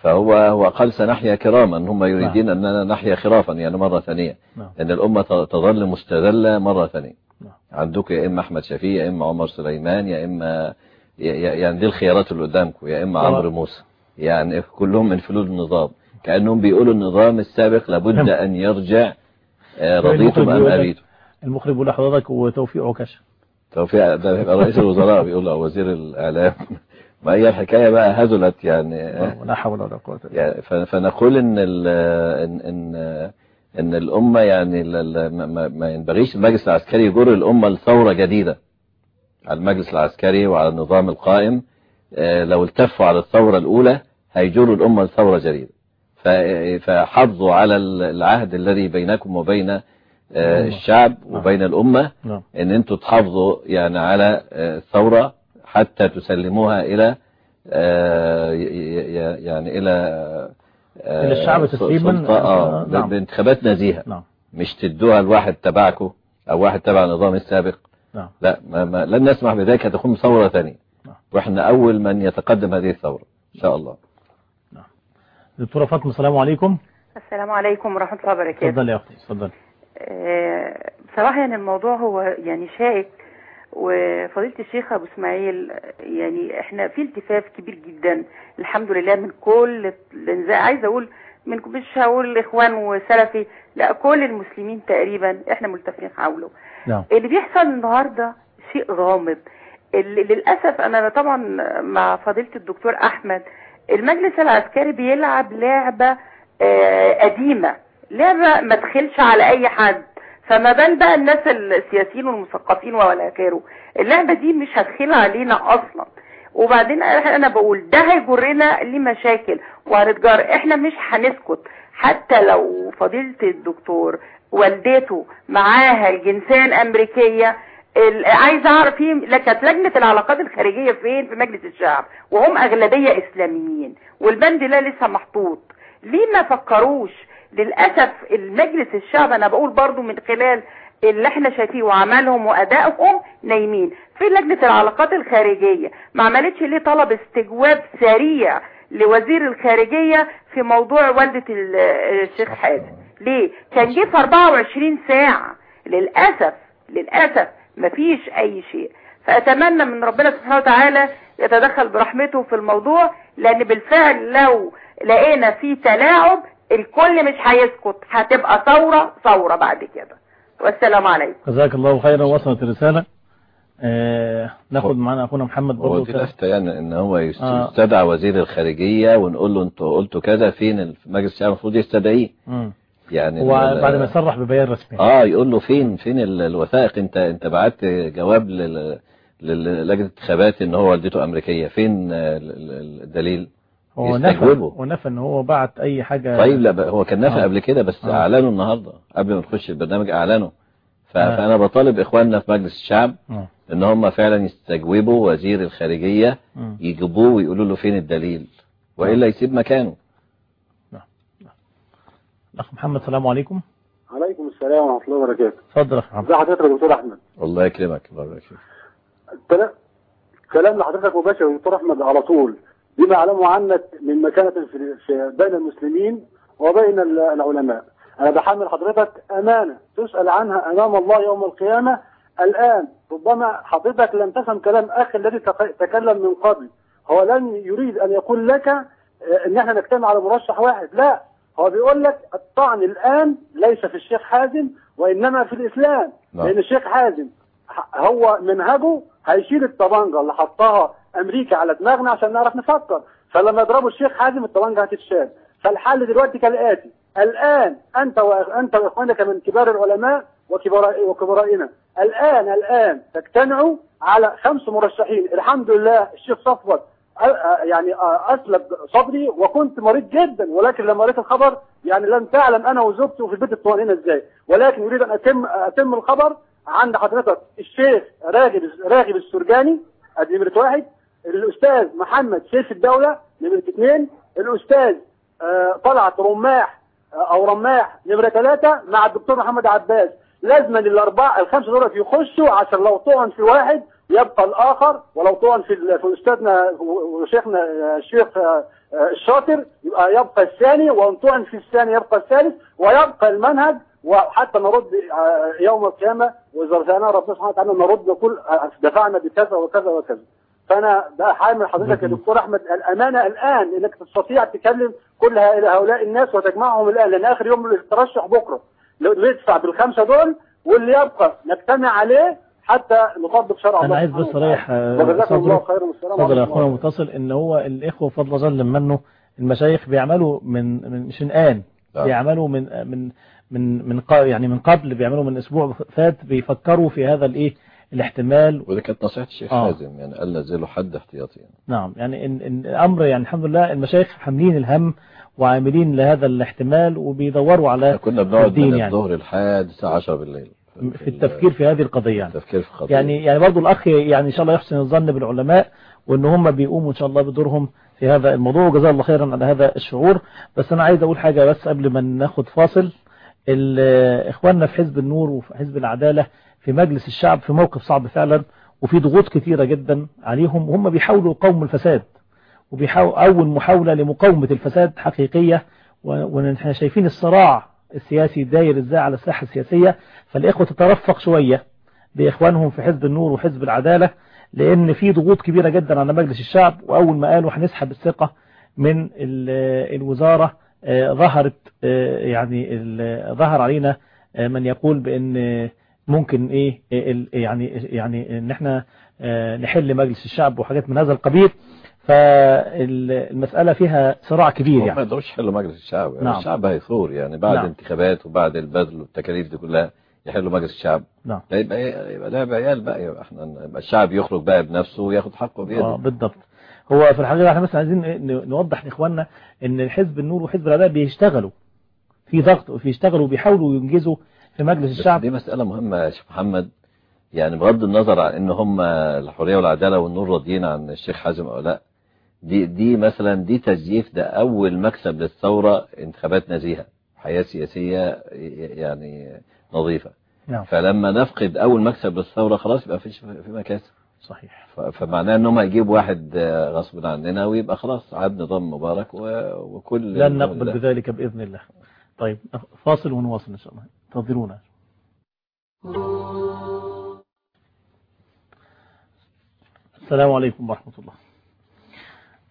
فهو هو قال سنحيا كراما هم يريدين أننا نحيا خرافا يعني مرة ثانية. نعم. أن الأمة تظل مستذلة مرة ثانية. نعم. عندك يا إما أحمد شفيع يا إما عمر سليمان يا إما يعني دي الخيارات اللي قدامكم يا إما. عمرو موسى. يعني كلهم من فلول النظام. كأنهم بيقولوا النظام السابق لابد نعم. أن يرجع آه، رضيتم أم أبيتم؟ المخرج بيقول لحضرتك وتوفيق عكاشة توفيق ده رئيس الوزراء بيقول له وزير الإعلام. ما هي الحكاية بقى هزلت يعني. لا حول ولا قوة يعني فنقول إن ال إن إن إن الأمة يعني ما- ينبغيش المجلس العسكري يجر الأمة لثورة جديدة على المجلس العسكري وعلى النظام القائم. آه، لو التفوا على الثورة الأولى هيجروا الأمة لثوره جديدة. ف- فحافظوا على ال- العهد الذي بينكم وبين آه، الشعب وبين الأمة. نعم. إن أنتوا تحافظوا يعني على آه، الثورة حتى تسلموها إلى آه، يعني آه، إلى الشعب تسليما. آه نعم. بانتخابات نزيهة. نعم. مش تدوها لواحد تبعكم أو واحد تبع النظام السابق. نعم. لا ما ما لن نسمح بذلك هتكون ثورة ثانية. نعم. وإحنا أول من يتقدم هذه الثورة إن شاء الله. دكتورة فاطمة السلام عليكم. السلام عليكم ورحمة الله وبركاته. اتفضل يا أختي اتفضل آه، بصراحة يعني الموضوع هو يعني شائك وفضيلة الشيخ أبو إسماعيل يعني إحنا في التفاف كبير جدا الحمد لله من كل عايزة أقول من مش هقول إخوان وسلفي لا كل المسلمين تقريبا إحنا ملتفين حوله. نعم. اللي بيحصل النهارده شيء غامض. اللي للأسف أنا طبعا مع فضيلة الدكتور أحمد المجلس العسكري بيلعب لعبة آه، قديمة. لعبة ما تخلش على أي حد. فما بال بقى الناس السياسيين والمثقفين ولا غيره اللعبة دي مش هتخيل علينا أصلا. وبعدين أنا بقول ده هيجرنا لمشاكل. وهنتجار إحنا مش هنسكت. حتى لو فضيلة الدكتور والدته معاها الجنسية الأمريكية ال- عايز أعرف في كانت لجنة العلاقات الخارجية فين في مجلس الشعب؟ وهم أغلبية إسلاميين والبند ده لسه محطوط. ليه ما فكروش؟ للأسف المجلس الشعب أنا بقول برضو من خلال اللي إحنا شايفيه وعملهم وأدائهم نايمين. في لجنة العلاقات الخارجية ما عملتش ليه طلب استجواب سريع لوزير الخارجية في موضوع والدة ال- الشيخ حازم؟ ليه؟ كان جه في 24 ساعة. للأسف للأسف مفيش أي شيء. فأتمنى من ربنا سبحانه وتعالى يتدخل برحمته في الموضوع لأن بالفعل لو لقينا في تلاعب الكل مش هيسكت هتبقى ثورة ثورة بعد كده. والسلام عليكم. جزاك الله خيرا وصلت الرسالة آه ناخد معنا أخونا محمد هو برضو دي لفتة يعني إن هو آه. يستدعى وزير الخارجية ونقول له أنتوا قلتوا كذا فين ال- مجلس الشعب المفروض يستدعيه. يعني هو ال- بعد ما يصرح ببيان رسمي آه يقول له فين فين ال- الوثائق انت انت بعت جواب لل- لل- للجنة الانتخابات إن هو والدته أمريكية فين آه، ال- ال- الدليل هو نفى ونفى إن هو بعت أي حاجة طيب لا هو كان نافع آه. قبل كده بس آه. اعلنوا النهارده قبل ما نخش البرنامج اعلنوا ف- آه. فأنا بطالب إخواننا في مجلس الشعب آه. إن هم فعلا يستجوبوا وزير الخارجية مم. يجيبوه ويقولوا له فين الدليل وإلا يسيب مكانه أخ محمد السلام عليكم. عليكم السلام ورحمة الله وبركاته. اتفضل يا أخ محمد. ازي حضرتك يا دكتور أحمد؟ الله يكرمك الله يبارك فيك. كلام كلام لحضرتك مباشر يا دكتور أحمد على طول. بما أعلمه عنك من مكانة في في بين المسلمين وبين ال- العلماء. أنا بحمل حضرتك أمانة تسأل عنها أمام الله يوم القيامة. الآن ربما حضرتك لم تفهم كلام أخي الذي تكلم من قبل. هو لن يريد أن يقول لك آه، إن إحنا نجتمع على مرشح واحد. لا هو بيقول لك الطعن الآن ليس في الشيخ حازم وإنما في الإسلام نعم. لأن الشيخ حازم هو منهجه هيشيل الطبنجة اللي حطها أمريكا على دماغنا عشان نعرف نفكر. فلما يضربوا الشيخ حازم الطبنجة هتتشال. فالحل دلوقتي كالآتي. الآن أنت وأنت وإخوانك من كبار العلماء وكبراء وكبرائنا الآن الآن تجتمعوا على خمس مرشحين. الحمد لله الشيخ صفوت يعني أسلب صدري وكنت مريض جدا ولكن لما قريت الخبر يعني لم تعلم أنا وزوجتي في البيت الطمأنينة إزاي. ولكن أريد أن أتم أتم الخبر عند حضرتك الشيخ راغب راغب السرجاني ادي نمرة واحد الأستاذ محمد سيف الدولة نمرة اثنين الأستاذ آه، طلعت رماح آه، أو رماح نمرة ثلاثة مع الدكتور محمد عباس. لازما الأربعة الخمسة دول يخشوا عشان لو طعن في واحد يبقى الآخر ولو طعن في أستاذنا وشيخنا الشيخ آه، آه، الشاطر يبقى يبقى الثاني وإن طعن في الثاني يبقى الثالث ويبقى المنهج وحتى نرد آه، يوم القيامة وإذا رجعنا ربنا سبحانه وتعالى نرد آه، دفعنا بكذا وكذا وكذا. فأنا ده حامل حضرتك يا دكتور أحمد الأمانة الآن إنك تستطيع تكلم كل هؤلاء الناس وتجمعهم الآن لأن آخر يوم للترشح بكرة. لو ندفع بالخمسة دول واللي يبقى نجتمع عليه حتى نطبق شرع الله أنا عايز بس آه، صدر يا عليكم أخونا متصل إن هو الإخوة الله جل منه المشايخ بيعملوا من, من مش من الان نعم. بيعملوا من من من من قا- يعني من قبل بيعملوا من أسبوع فات بيفكروا في هذا الإيه الاحتمال وده كانت نصيحة الشيخ آه. حازم يعني قال نزلوا حد احتياطي يعني. نعم يعني إن إن الأمر يعني الحمد لله المشايخ حاملين الهم وعاملين لهذا الاحتمال وبيدوروا إحنا على كنا بنقعد من يعني. الظهر لحد الساعة 10 بالليل في التفكير في هذه القضية يعني. التفكير في خطير يعني يعني برضو الأخ يعني إن شاء الله يحسن الظن بالعلماء وإن هم بيقوموا إن شاء الله بدورهم في هذا الموضوع. وجزاه الله خيرا على هذا الشعور. بس أنا عايز أقول حاجة بس قبل ما ناخد فاصل. ال- إخواننا في حزب النور وفي حزب العدالة في مجلس الشعب في موقف صعب فعلا وفي ضغوط كثيره جدا عليهم. وهم بيحاولوا يقاوموا الفساد وبيحاول اول محاوله لمقاومة الفساد حقيقية. و- ونحن شايفين الصراع السياسي داير إزاي على الساحة السياسية فالإخوة تترفق شوية بإخوانهم في حزب النور وحزب العدالة لأن في ضغوط كبيرة جدا على مجلس الشعب وأول ما قالوا هنسحب الثقة من ال- الوزارة آه، ظهرت آه، يعني ظهر علينا آه، من يقول آه، ممكن ال- يعني يعني إن إحنا آه، نحل مجلس الشعب وحاجات من هذا القبيل. فالمسألة فيها صراع كبير هم ما يعني. يقدروش يحلوا مجلس الشعب. يعني نعم. الشعب هيثور يعني بعد نعم. انتخابات وبعد البذل والتكاليف دي كلها يحلوا مجلس الشعب. نعم. يبقى إيه؟ يبقى لعب عيال بقى يبقى إحنا يبقى الشعب يخرج بقى بنفسه وياخد حقه آه بيده بالضبط. هو في الحقيقة إحنا بس عايزين نوضح لإخواننا إن حزب النور وحزب العداله بيشتغلوا. في ضغط وفي يشتغلوا وبيحاولوا ينجزوا في مجلس الشعب. دي مسألة مهمة يا شيخ محمد. يعني بغض النظر عن إن هم الحرية والعدالة والنور راضيين عن الشيخ حازم أو لا دي دي مثلا دي تزييف ده أول مكسب للثورة انتخابات نزيهة حياة سياسية يعني نظيفة. نعم. فلما نفقد أول مكسب للثورة خلاص يبقى فيش في مكاسب. صحيح. فمعناه إن هم يجيب واحد غصب عننا ويبقى خلاص عاد نظام مبارك وكل لن نقبل. بذلك بإذن الله. طيب فاصل ونواصل إن شاء الله. انتظرونا. السلام عليكم ورحمة الله.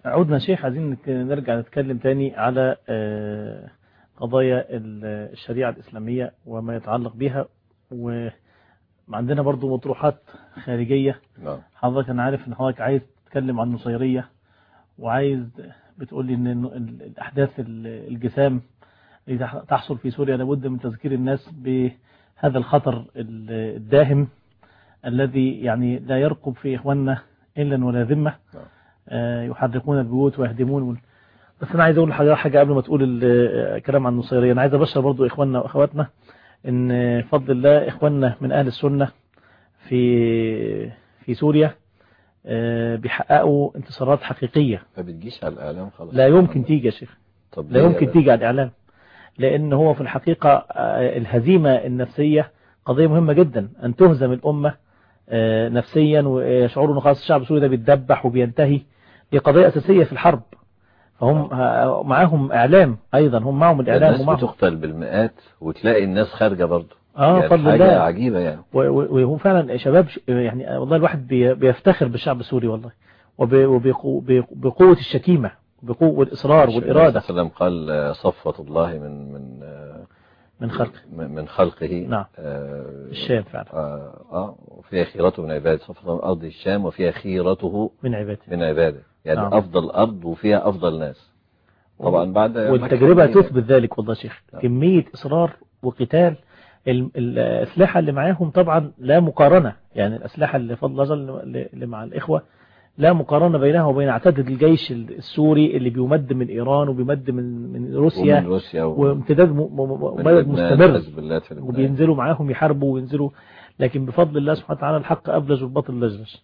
عودنا شيخ عايزين نرجع نتكلم تاني على آه، قضايا ال- الشريعة الإسلامية وما يتعلق بها وعندنا برضو مطروحات خارجية. نعم. حضرتك أنا عارف إن حضرتك عايز تتكلم عن النصيرية وعايز بتقول لي ال- الأحداث ال- الجسام اللي تح- تحصل في سوريا لابد من تذكير الناس بهذا الخطر ال- الداهم الذي يعني لا يرقب في إخواننا إلا ولا ذمة. آه، يحرقون البيوت ويهدمون بس أنا عايز أقول حاجة حاجة قبل ما تقول ال- الكلام عن النصيرية. أنا عايز أبشر برضو إخواننا وأخواتنا إن فضل الله إخواننا من أهل السنة في في سوريا آه، بيحققوا انتصارات حقيقية. ما بتجيش على الإعلام خلاص. لا يمكن تيجي يا شيخ. طب لا يمكن يا- تيجي على الإعلام. لأن هو في الحقيقة آه، الهزيمة النفسية قضية مهمة جدا. أن تهزم الأمة آه، نفسيا ويشعروا أن خلاص الشعب السوري ده بيتدبح وبينتهي. دي قضية أساسية في الحرب. فهم آه، معاهم إعلام أيضا هم معهم الإعلام الناس ومعهم بتقتل بالمئات وتلاقي الناس خارجة برضه. آه، يعني فضل حاجة الله. عجيبة يعني. و- و- وهو فعلا شباب يعني والله الواحد بي- بيفتخر بالشعب السوري والله. وبقوة الشكيمة بقوة الإصرار والإرادة. صلى الله عليه وسلم قال آه، صفوة الله من من آه، من خلقه. من خلقه. نعم. آه، الشام فعلا. آه, آه وفيها خيرته من عباده. صفوة من أرض الشام وفيها خيرته من عباده. من عباده. يعني نعم. أفضل أرض وفيها أفضل ناس. طبعا بعد والتجربة تثبت ذلك والله شيخ. كمية إصرار وقتال ال- الأسلحة اللي معاهم طبعا لا مقارنة. يعني الأسلحة اللي فضل الله اللي مع الإخوة لا مقارنة بينها وبين عتاد الجيش السوري اللي بيمد من إيران وبيمد من من روسيا ومن روسيا وامتداد م- م- م- من مدد لبنان، مستمر. وبينزلوا معاهم يحاربوا وينزلوا. لكن بفضل الله سبحانه وتعالى الحق أبلج والباطل لجلج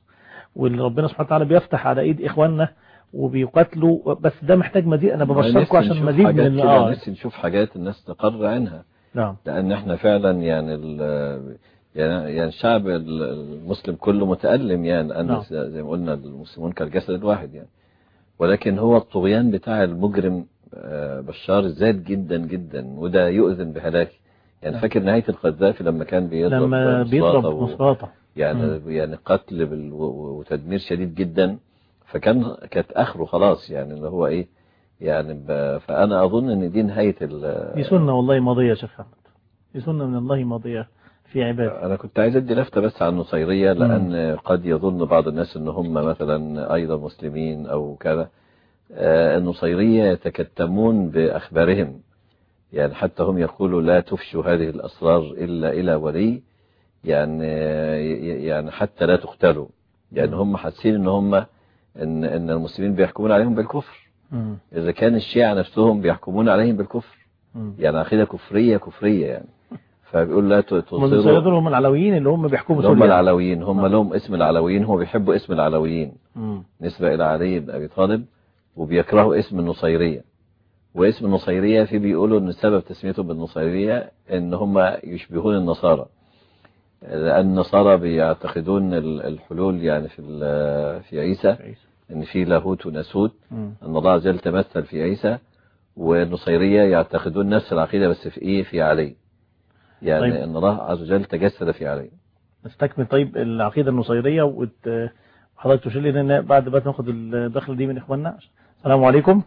واللي ربنا سبحانه وتعالى بيفتح على إيد إخواننا وبيقاتلوا. بس ده محتاج مزيد. أنا ببشركم عشان مزيد من ال- آه نفسي نشوف حاجات الناس تقر عنها. نعم. لأن إحنا فعلا يعني ال- يعني يعني الشعب المسلم كله متألم يعني أن نعم. زي ما قلنا المسلمون كالجسد الواحد يعني. ولكن هو الطغيان بتاع المجرم آه، بشار زاد جدا جدا وده يؤذن بهلاكه. يعني نعم. فاكر نهاية القذافي لما كان بيضرب لما بيضرب و- يعني يعني قتل وتدمير شديد جدا. فكان كانت آخره خلاص يعني اللي هو إيه يعني فأنا أظن إن دي نهاية ال- دي سنة والله ماضية يا شيخ أحمد. دي سنة من الله ماضية في عبادة. أنا كنت عايز أدي لفتة بس عن النصيريه لأن قد يظن بعض الناس إن هم مثلا أيضا مسلمين أو كذا. آه، النصيرية يتكتمون بأخبارهم. يعني حتى هم يقولوا لا تفشوا هذه الأسرار إلا إلى ولي. يعني يعني حتى لا تقتلوا. يعني هم حاسين إن هم إن إن المسلمين بيحكمون عليهم بالكفر. إذا كان الشيعة نفسهم بيحكمون عليهم بالكفر. يعني عقيدة كفرية كفرية يعني. فبيقول لا تصيروا النصيرية هم العلويين اللي هم بيحكموا اللي هم سوريا. العلويين. هم. لهم اسم العلويين هو بيحبوا اسم العلويين. نسبة إلى علي بن أبي طالب وبيكرهوا اسم النصيرية. واسم النصيرية في بيقولوا أن سبب تسميتهم بالنصيرية أن هم يشبهون النصارى. النصارى بيعتقدون ال- الحلول يعني في في عيسى أن في لاهوت وناسوت. أن الله عز وجل تمثل في عيسى والنصيرية يعتقدون نفس العقيدة بس في إيه؟ في علي. يعني طيب. أن الله عز وجل تجسد في علي. نستكمل. طيب العقيدة النصيرية وت- وحضرتك تشير لنا إن بعد ما ناخد الدخل دي من إخواننا. السلام عليكم.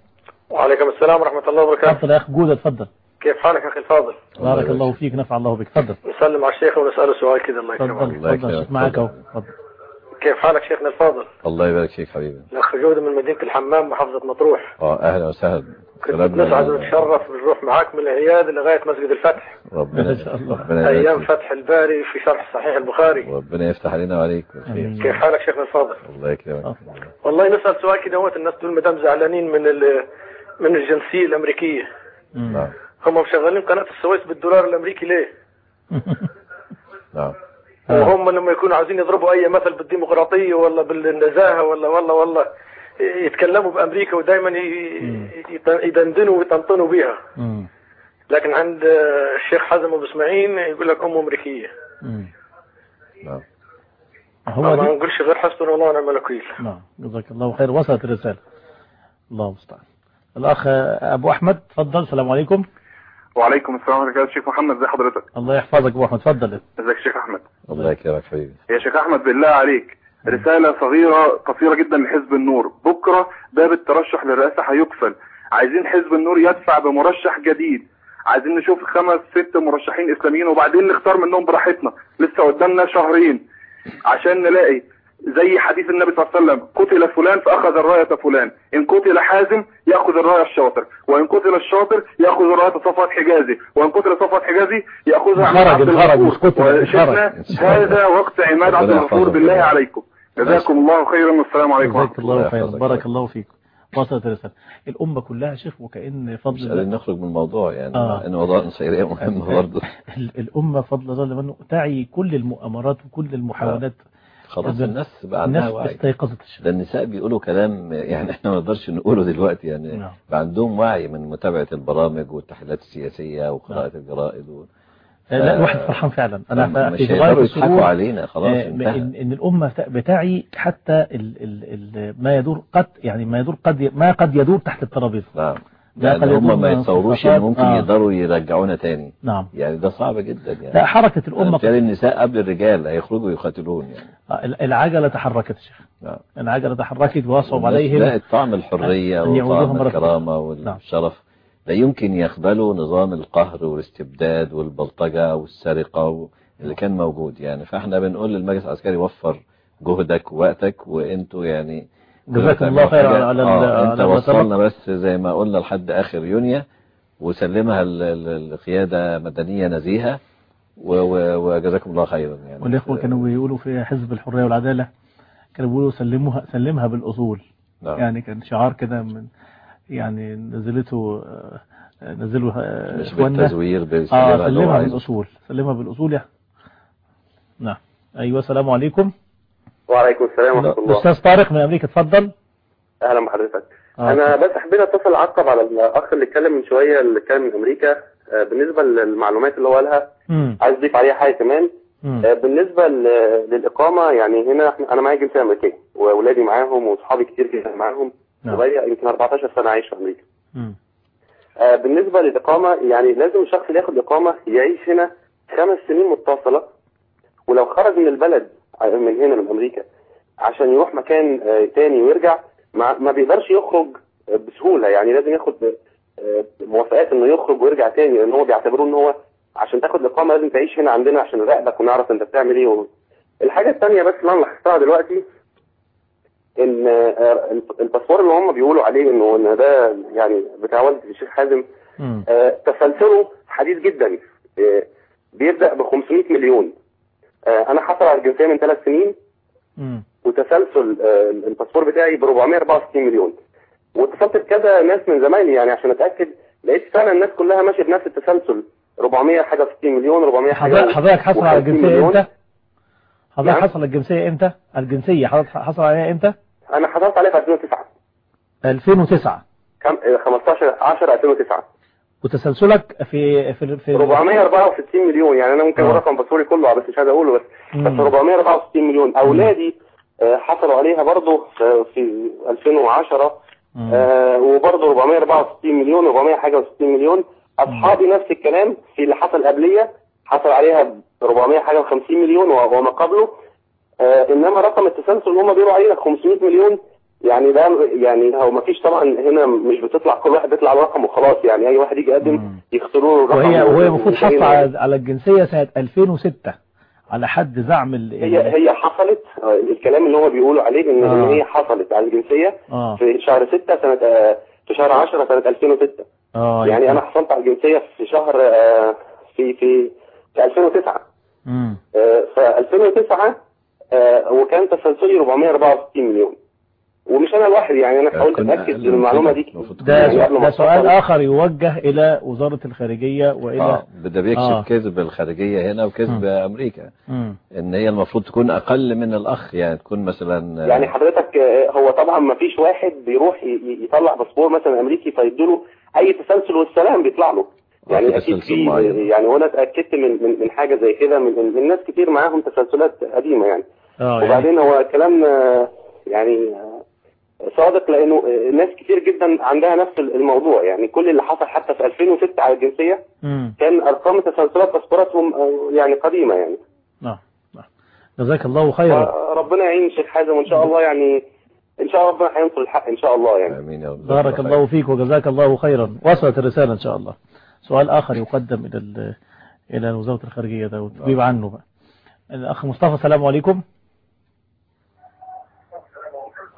وعليكم السلام ورحمة الله وبركاته. اتفضل يا أخ جودة اتفضل. كيف حالك أخي الفاضل؟ بارك الله فيك نفع الله بك. اتفضل نسلم على الشيخ ونسأله سؤال كذا الله يكرمك معاك أهو؟ اتفضل كيف حالك شيخنا الفاضل؟ الله يبارك فيك حبيبي. الأخ جودة من مدينة الحمام محافظة مطروح. آه أهلا وسهلا. كنت نسعد ونتشرف بنروح معاك من العياد لغاية مسجد الفتح. ربنا ما شاء الله. ربنا فيك. فتح الباري في شرح صحيح البخاري. ربنا يفتح علينا وعليك. بالخير كيف حالك شيخنا الفاضل؟ الله يكرمك. والله نسأل سؤال كده هوت الناس دول مدام زعلانين من ال من الجنسية الأمريكية. نعم. هم مشغلين قناة السويس بالدولار الأمريكي ليه؟ نعم. وهم لما يكونوا عايزين يضربوا أي مثل بالديمقراطية ولا بالنزاهة ولا ولا ولا يتكلموا بأمريكا ودايما يدندنوا ويطنطنوا بيها. لكن عند الشيخ حازم أبو إسماعيل يقول لك أمه أمريكية. نعم. هو ما نقولش غير حسبنا الله ونعم الوكيل. نعم. جزاك الله خير. وصلت الرسالة. الله المستعان. الأخ أبو أحمد تفضل. السلام عليكم. وعليكم السلام ورحمة الله. شيخ محمد ازي حضرتك؟ الله يحفظك أبو أحمد. تفضل ازيك شيخ أحمد؟ الله يكرمك حبيبي. يا شيخ أحمد بالله عليك. رسالة صغيرة قصيرة جدا لحزب النور. بكرة باب الترشح للرئاسة هيقفل. عايزين حزب النور يدفع بمرشح جديد. عايزين نشوف خمس ست مرشحين إسلاميين وبعدين نختار منهم براحتنا. لسه قدامنا شهرين. عشان نلاقي زي حديث النبي صلى الله عليه وسلم قتل فلان فأخذ الراية فلان إن قتل حازم يأخذ الراية الشاطر وإن قتل الشاطر يأخذ الراية صفوت حجازي وإن قتل صفوت حجازي يأخذها خرج- عبد خرج، الغفور. مش. هذا وقت عماد عبد الغفور. بالله عليكم جزاكم الله خيرا والسلام عليكم جزاك الله خيرا. بارك الله فيك وصلت الرسالة الأمة كلها شيخ وكأن مش فضل قادرين الله نخرج من الموضوع يعني آه. إن وضعنا سيرية مهمة برضه ال- الأمة فضل الله لمنه تعي كل المؤامرات وكل المحاولات خلاص. الناس بقى عندها وعي. استيقظت ده النساء بيقولوا كلام يعني إحنا ما نقدرش نقوله دلوقتي يعني نعم. بقى عندهم وعي من متابعة البرامج والتحليلات السياسية وقراءة الجرائد و... لا الواحد فرحان فعلا. ف- مش في هيقدروا يضحكوا علينا خلاص آه، انتهى. إن, الأمة ت- بتعي حتى ال ال ال ما يدور قد يعني ما يدور قد ما قد يدور تحت الترابيزة. نعم. يدور هم ما يتصوروش. إن ممكن آه. يقدروا يرجعونا تاني. نعم. يعني ده صعب جدا يعني. لا حركة الأمة بالتالي النساء قبل الرجال هيخرجوا يقاتلون يعني. العجلة تحركت شيخ. نعم. العجلة تحركت الناس عليهم لقت طعم الحرية وطعم الكرامة والشرف لا يمكن يقبلوا نظام القهر والاستبداد والبلطجة والسرقة اللي كان موجود يعني. فإحنا بنقول للمجلس العسكري وفر جهدك ووقتك وأنتوا يعني جزاكم الله حاجة. على آه على أنت ما وصلنا بس زي ما قلنا لحد آخر يونيو وسلمها ال- ال- القيادة مدنية نزيهة. وجزاكم الله خيرا يعني. والإخوة كانوا بيقولوا في حزب الحرية والعدالة كانوا بيقولوا سلموها سلمها بالأصول. نعم. يعني كان شعار كده من يعني نزلته آه، نزلوا آه، مش إخواننا. بالتزوير آه اللي هو سلمها. بالأصول سلمها بالأصول يا نعم. أيوة السلام عليكم. وعليكم السلام ورحمة الله. الأستاذ طارق من أمريكا اتفضل. أهلا بحضرتك. آه، أنا بس حبيت أتصل أعقب على الأخ اللي اتكلم من شوية اللي كان من أمريكا. آه، بالنسبة للمعلومات اللي هو قالها. عايز أضيف عليها حاجة كمان. آه، بالنسبة ل- للإقامة يعني هنا أنا معايا جنسية أمريكية وأولادي معاهم وأصحابي كتير جدا معاهم نعم. وبقالي يمكن 14 سنة عايش في أمريكا مم. آه، بالنسبة للإقامة يعني لازم الشخص اللي ياخد إقامة يعيش هنا خمس سنين متصلة ولو خرج من البلد من هنا من أمريكا عشان يروح مكان تاني ويرجع ما, ما بيقدرش يخرج بسهولة يعني لازم ياخد موافقات انه يخرج ويرجع تاني لأن هو بيعتبروه إن هو عشان تاخد الإقامة لازم تعيش هنا عندنا عشان نراقبك ونعرف أنت بتعمل إيه و... الحاجة التانية بس اللي أنا لاحظتها دلوقتي إن آه، الباسبور اللي هم بيقولوا عليه إنه إن ده يعني بتاع والد الشيخ حازم. آه، تسلسله حديث جدا آه، بيبدأ ب 500 مليون آه، أنا حاصل على الجنسية من ثلاث سنين مم. وتسلسل آه، الباسبور بتاعي ب 464 مليون واتصلت بكذا ناس من زمايلي يعني عشان أتأكد لقيت فعلا الناس كلها ماشية بنفس التسلسل 400 حاجة 60 مليون 400 حاجة حضرتك حضرتك حصل على و50 الجنسية مليون. إمتى؟ حضرتك نعم. حصل الجنسية إمتى؟ الجنسية حضرتك حصل عليها إمتى؟ أنا حصلت عليها في 2009 2009 كم آه، 15 10 2009 وتسلسلك في في في 464 مليون يعني أنا ممكن آه. رقم باسبوري كله بس مش عايز أقوله بس بس مم. 464 مليون أولادي آه، حصلوا عليها برضه آه، في 2010 مم. آه، وبرضه 464 مليون 400 حاجة و60 مليون. أصحابي نفس الكلام في اللي حصل قبلية حصل عليها ب 400 حاجة و50 مليون وما قبله. آه، إنما رقم التسلسل اللي هم بيقولوا عليه ده 500 مليون. يعني ده يعني هو ما فيش طبعا هنا مش بتطلع كل واحد بيطلع على رقم وخلاص. يعني أي واحد يجي يقدم يختاروا له الرقم وهي وهي المفروض حصل على الجنسية سنة 2006 على حد زعم ال هي هي حصلت آه، الكلام اللي هو بيقولوا عليه ان آه. هي حصلت على الجنسية آه. في شهر 6 سنة آه، في شهر 10 سنة 2006 آه يعني أنا حصلت على الجنسية في شهر آه، في في في 2009 مم. آه، ف 2009 آه، وكان تسلسلي 464 مليون. ومش أنا لوحدي يعني أنا حاولت أتأكد من المعلومة. دي ده, يعني ده سؤال. آخر يوجه إلى وزارة الخارجية وإلى آه ده بيكشف آه. كذب الخارجية هنا وكذب أمريكا مم. إن هي المفروض تكون أقل من الأخ يعني تكون مثلا يعني حضرتك آه، هو طبعا ما فيش واحد بيروح يطلع باسبور مثلا أمريكي فيدوله أي تسلسل والسلام بيطلع له في يعني أكيد في. يعني وأنا اتأكدت من من من حاجة زي كده من من ناس كتير معاهم تسلسلات قديمة يعني آه يعني وبعدين هو كلام آه، يعني آه، صادق لأنه ناس كتير جدا عندها نفس الموضوع. يعني كل اللي حصل حتى في 2006 على الجنسية مم. كان أرقام تسلسلات باسبوراتهم آه، يعني قديمة يعني. نعم نعم. جزاك الله خيرا. ربنا يعين الشيخ حازم وإن شاء الله يعني إن شاء الله ربنا هينصر الحق إن شاء الله يعني. آمين يا رب. بارك الله فيك وجزاك الله خيرا. وصلت الرسالة إن شاء الله. سؤال آخر يقدم إلى ال- إلى وزارة الخارجية ده وتجيب عنه بقى. الأخ مصطفى السلام عليكم.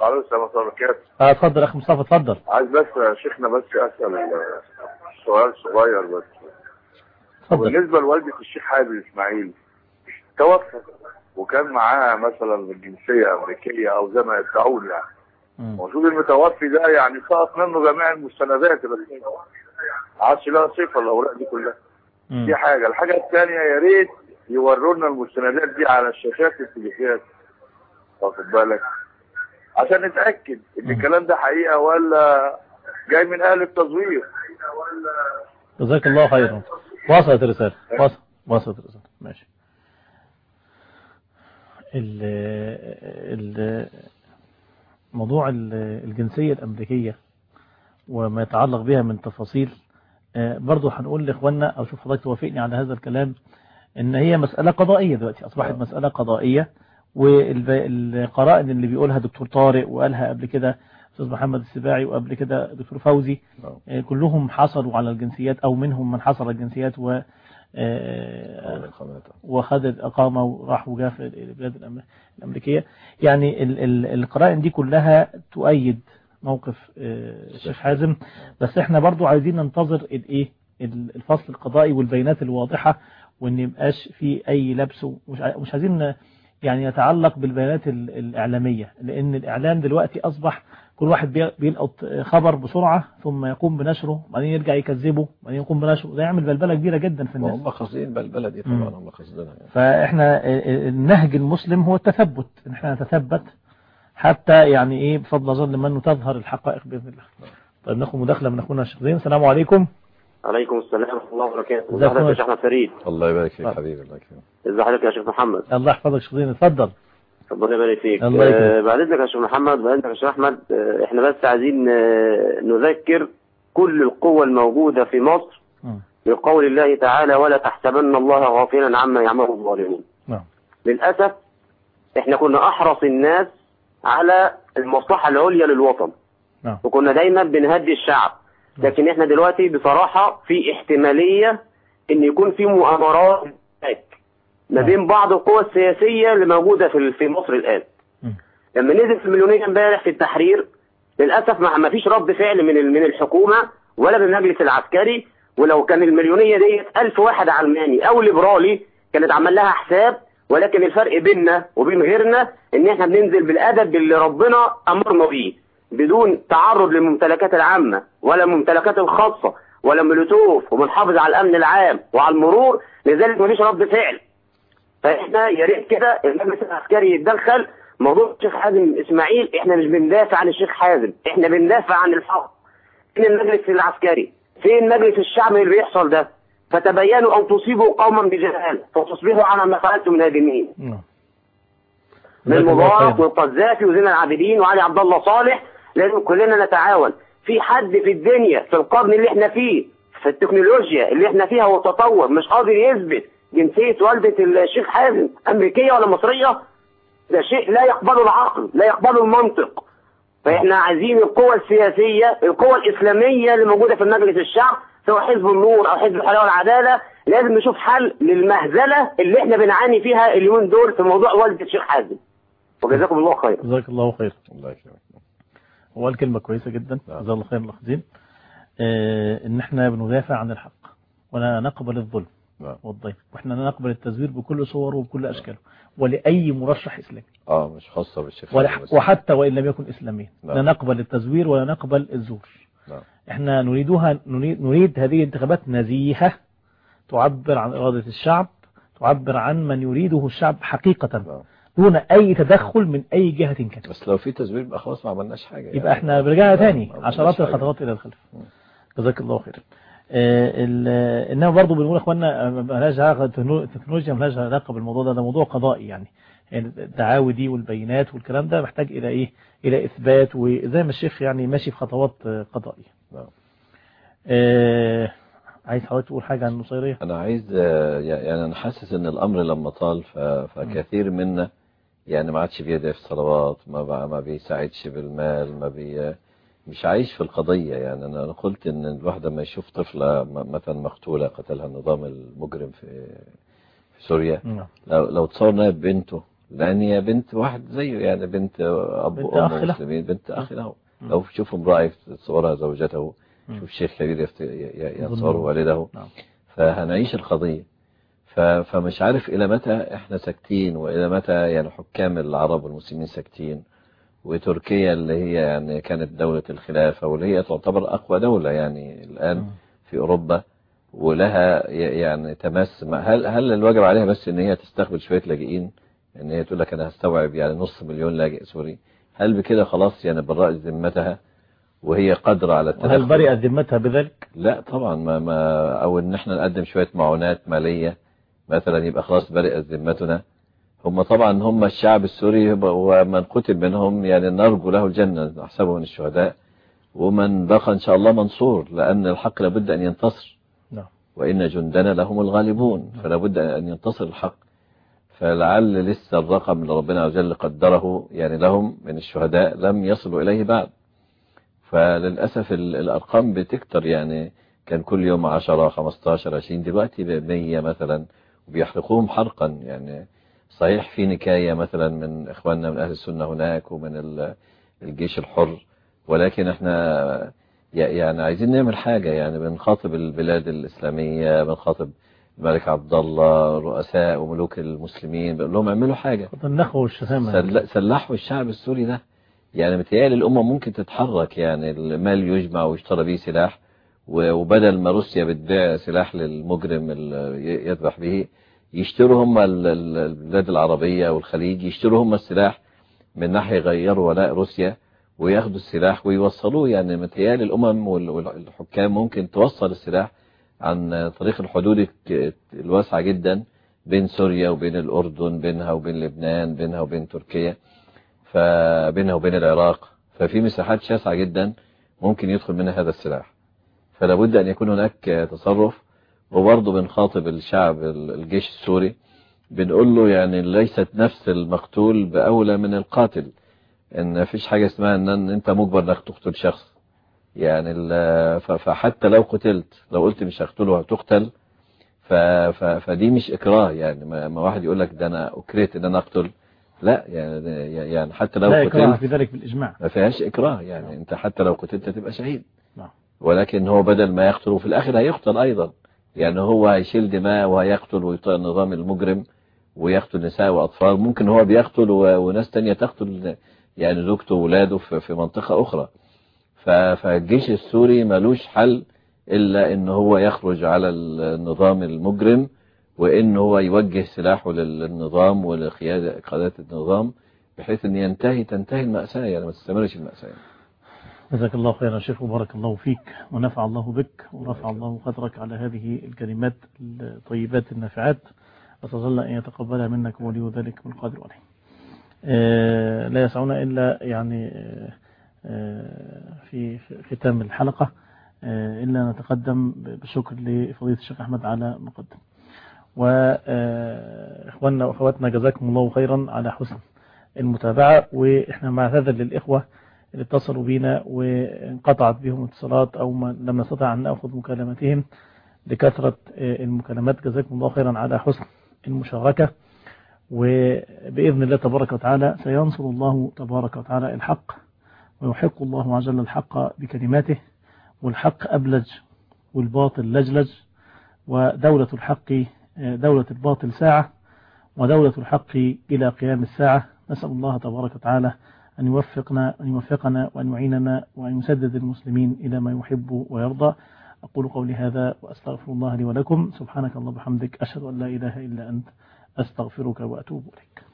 عليكم السلام الله وبركاته. آه اتفضل أخ مصطفى اتفضل. عايز بس يا شيخنا بس أسأل آه، سؤال صغير بس. اتفضل. بالنسبة لوالدة الشيخ حازم إسماعيل توفى وكان معاه مثلا الجنسية أمريكية أو زي ما يدعون يعني. المفروض المتوفي ده يعني سقط منه جميع المستندات بس. ما عادش لها صفة الأوراق دي كلها. دي حاجة. الحاجة الثانية يا ريت يورونا المستندات دي على الشاشات التلفزيونات واخد بالك؟ عشان نتأكد إن الكلام ده حقيقة ولا جاي من أهل التزوير. جزاك الله خيرا. وصلت الرسالة. وصل وصلت الرسالة. ماشي. ال ال موضوع ال- الجنسية الأمريكية وما يتعلق بها من تفاصيل آه، برضو هنقول لإخواننا أو شوف حضرتك توافقني على هذا الكلام إن هي مسألة قضائية دلوقتي. أصبحت مسألة قضائية. والقرائن اللي بيقولها دكتور طارق وقالها قبل كده أستاذ محمد السباعي وقبل كده دكتور فوزي آه، كلهم حصلوا على الجنسيات أو منهم من حصل على الجنسيات و آه، وخد الإقامة وراح وجاء في البلاد الأم- الأمريكية. يعني ال- ال- القرائن دي كلها تؤيد موقف آه، الشيخ حازم. بس إحنا برضو عايزين ننتظر الايه ال- الفصل القضائي والبيانات الواضحة وإن يبقاش في أي لبس ومش عاي- مش عايزين يعني يتعلق بالبيانات ال- الإعلامية لأن الإعلام دلوقتي أصبح كل واحد بي- بيلقط خبر بسرعة ثم يقوم بنشره بعدين يرجع يكذبه بعدين يقوم بنشره. ده يعمل بلبلة كبيرة جدا في الناس. هم قاصدين البلبلة دي طبعا هم قاصدينها يعني. فإحنا النهج المسلم هو التثبت إن إحنا نتثبت حتى يعني إيه بفضل ظن من تظهر الحقائق بإذن الله. طيب ناخد مداخلة من أخونا الشيخ زين. السلام عليكم. عليكم السلام ورحمة الله وبركاته. ازيك يا يا شيخ أحمد فريد. الله يبارك فيك حبيبي الله يكرمك. ازي حضرتك يا شيخ محمد الله يحفظك شيخ زين اتفضل ربنا يبارك فيك الله. آه بعد إذنك يا شيخ محمد بعد إذنك يا شيخ أحمد آه إحنا بس عايزين آه نذكر كل القوى الموجودة في مصر. بقول الله تعالى ولا تحسبن الله غافلا عما يعمل الظالمون نعم. للأسف إحنا كنا أحرص الناس على المصلحة العليا للوطن نعم. وكنا دايما بنهدي الشعب لكن إحنا دلوقتي بصراحة في احتمالية إن يكون في مؤامرات ما بين بعض القوى السياسية اللي موجودة في في مصر الآن. لما نزل في المليونية امبارح في التحرير للأسف ما فيش رد فعل من من الحكومة ولا من المجلس العسكري ولو كان المليونية ديت ألف واحد علماني أو ليبرالي كانت عمل لها حساب ولكن الفرق بيننا وبين غيرنا إن إحنا بننزل بالأدب اللي ربنا أمرنا بيه بدون تعرض للممتلكات العامة ولا الممتلكات الخاصة ولا ملوتوف وبنحافظ على الأمن العام وعلى المرور لذلك مفيش رد فعل. فإحنا يا ريت كده المجلس العسكري يتدخل. موضوع الشيخ حازم إسماعيل إحنا مش بندافع عن الشيخ حازم إحنا بندافع عن الحق. فين المجلس العسكري؟ فين مجلس الشعب اللي بيحصل ده؟ فتبينوا أن تصيبوا قوما بجهاله فتصبحوا على ما فعلتم نادمين. من جزاك الله مبارك. والقذافي وزين العابدين وعلي عبد الله صالح لازم كلنا نتعاون. في حد في الدنيا في القرن اللي إحنا فيه في التكنولوجيا اللي إحنا فيها والتطور مش قادر يثبت. جنسية والدة الشيخ حازم أمريكية ولا مصرية؟ ده شيء لا يقبله العقل لا يقبله المنطق. فإحنا عايزين القوى السياسية القوى الإسلامية اللي موجودة في مجلس الشعب سواء حزب النور أو حزب الحياة والعدالة لازم نشوف حل للمهزلة اللي إحنا بنعاني فيها اليومين دول في موضوع والدة الشيخ حازم. وجزاكم الله خير جزاك الله خير. الله يكرمك هو قال كلمة كويسة جدا. جزاه الله خير الأخذين آه إن إحنا بندافع عن الحق ولا نقبل الظلم. والضيف. وإحنا نقبل التزوير بكل صوره وبكل أشكاله. ولأي مرشح إسلامي. آه مش خاصة بالشيخ وحتى وإن لم يكن إسلاميا. نعم. لا نقبل التزوير ولا نقبل الزور. نعم. إحنا نريدها نريد, نريد هذه الانتخابات نزيهة تعبر عن إرادة الشعب تعبر عن من يريده الشعب حقيقة. دون أي تدخل من أي جهة كانت. بس لو في تزوير يبقى خلاص ما عملناش حاجة يبقى إحنا رجعنا تاني. ما عشرات. الخطوات إلى الخلف. جزاك الله خير إنما برضه بنقول يا اخوانا آه، مالهاش علاقة التكنو- التكنولوجيا مالهاش علاقة بالموضوع ده ده موضوع قضائي يعني. يعني الدعاوي دي والبينات والكلام ده محتاج إلى إيه؟ إلى إثبات وزي ما الشيخ يعني ماشي في خطوات آه، قضائية. آه، عايز حضرتك تقول حاجة عن النصيرية؟ أنا عايز آه، يعني أنا حاسس إن الأمر لما طال فكثير منا يعني ما عادش بيدعي في الصلوات ما ما بيساعدش بالمال ما بي مش عايش في القضية يعني أنا أنا قلت إن الواحد لما يشوف طفلة مثلا مقتولة قتلها النظام المجرم في في سوريا نعم. لو لو تصور إنها بنته لأن هي بنت واحد زيه يعني بنت أب بنت وأم. مسلمين بنت أخ له لو شوف امرأة يتصورها زوجته شوف شيخ كبير يتصور. والده نعم. فهنعيش القضية فمش عارف إلى متى إحنا ساكتين وإلى متى يعني حكام العرب والمسلمين ساكتين وتركيا اللي هي يعني كانت دولة الخلافة واللي هي تعتبر أقوى دولة يعني الآن في أوروبا ولها يعني تمس هل هل الواجب عليها بس إن هي تستقبل شوية لاجئين؟ إن هي تقول لك أنا هستوعب يعني نص مليون لاجئ سوري. هل بكده خلاص يعني برأت ذمتها؟ وهي قادرة على التدخل برئت ذمتها بذلك؟ لا طبعا ما, ما أو إن إحنا نقدم شوية معونات مالية مثلا يبقى خلاص برئت ذمتنا. هم طبعا هم الشعب السوري ومن قتل منهم يعني نرجو له الجنة نحسبه من الشهداء. ومن بقى إن شاء الله منصور لأن الحق لابد أن ينتصر. نعم. وإن جندنا لهم الغالبون فلا بد أن ينتصر الحق. فلعل لسه الرقم اللي ربنا عز وجل قدره يعني لهم من الشهداء لم يصلوا إليه بعد. فللأسف ال- الأرقام بتكتر يعني كان كل يوم 10 15 20 دلوقتي ب 100 مثلا وبيحرقوهم حرقا يعني صحيح في نكاية مثلا من إخواننا من أهل السنة هناك ومن ال- الجيش الحر ولكن إحنا يعني عايزين نعمل حاجة يعني بنخاطب البلاد الإسلامية بنخاطب الملك عبد الله رؤساء وملوك المسلمين بنقول لهم اعملوا حاجة. النخوة والشهامة سل- سلحوا الشعب السوري ده. يعني متهيألي الأمة ممكن تتحرك يعني المال يجمع ويشترى بيه سلاح وبدل ما روسيا بتبيع سلاح للمجرم يذبح به يشتروا هم ال- ال- البلاد العربية والخليج يشتروا هم السلاح من ناحية يغيروا ولاء روسيا وياخدوا السلاح ويوصلوه. يعني متهيألي الأمم وال- والحكام ممكن توصل السلاح عن طريق الحدود الواسعة جدا بين سوريا وبين الأردن بينها وبين لبنان بينها وبين تركيا فبينها وبين العراق. ففي مساحات شاسعة جدا ممكن يدخل منها هذا السلاح. فلا بد أن يكون هناك تصرف وبرضه بنخاطب الشعب الجيش السوري بنقول له يعني ليست نفس المقتول بأولى من القاتل. إن مفيش حاجة اسمها إن أنت مجبر إنك تقتل شخص. يعني فحتى لو قتلت لو قلت مش هقتله هتقتل. فدي مش إكراه يعني. ما واحد يقول لك ده أنا أكرهت إن أنا أقتل. لا يعني يعني حتى لو لا إكراه قتلت في ذلك بالإجماع. ما فيهاش إكراه يعني. أنت حتى لو قتلت تبقى شهيد. نعم. ولكن هو بدل ما يقتل وفي الآخر هيقتل أيضا. يعني هو هيشيل دماء وهيقتل ويطيع النظام المجرم ويقتل نساء وأطفال. ممكن هو بيقتل وناس تانية تقتل يعني زوجته وولاده في منطقة أخرى. ف- فالجيش السوري ملوش حل إلا إن هو يخرج على النظام المجرم وإن هو يوجه سلاحه للنظام ولقيادة قادة النظام بحيث إن ينتهي تنتهي المأساة يعني ما تستمرش المأساة جزاك الله خيرا شيخ وبارك الله فيك. ونفع الله بك ورفع الله قدرك على هذه الكلمات الطيبات النافعات. الله أن يتقبلها منك ولي ذلك من قادر عليه. آه، لا يسعنا إلا يعني آه، آه، في ختام الحلقة. إلا نتقدم بالشكر لفضيلة الشيخ أحمد على مقدم وإخواننا وأخواتنا جزاكم الله خيرا على حسن المتابعة. وإحنا مع هذا للإخوة اللي اتصلوا بينا وانقطعت بهم اتصالات أو ما لم نستطع أن نأخذ مكالمتهم لكثرة آه، المكالمات. جزاكم الله خيرا على حسن المشاركة. وبإذن الله تبارك وتعالى سينصر الله تبارك وتعالى الحق ويحق الله عز وجل الحق بكلماته والحق أبلج والباطل لجلج ودولة الحق دولة الباطل ساعة ودولة الحق إلى قيام الساعة. نسأل الله تبارك وتعالى أن يوفقنا أن يوفقنا وأن يعيننا وأن يسدد المسلمين إلى ما يحب ويرضى. أقول قولي هذا وأستغفر الله لي ولكم. سبحانك الله بحمدك أشهد أن لا إله إلا أنت أستغفرك وأتوب إليك.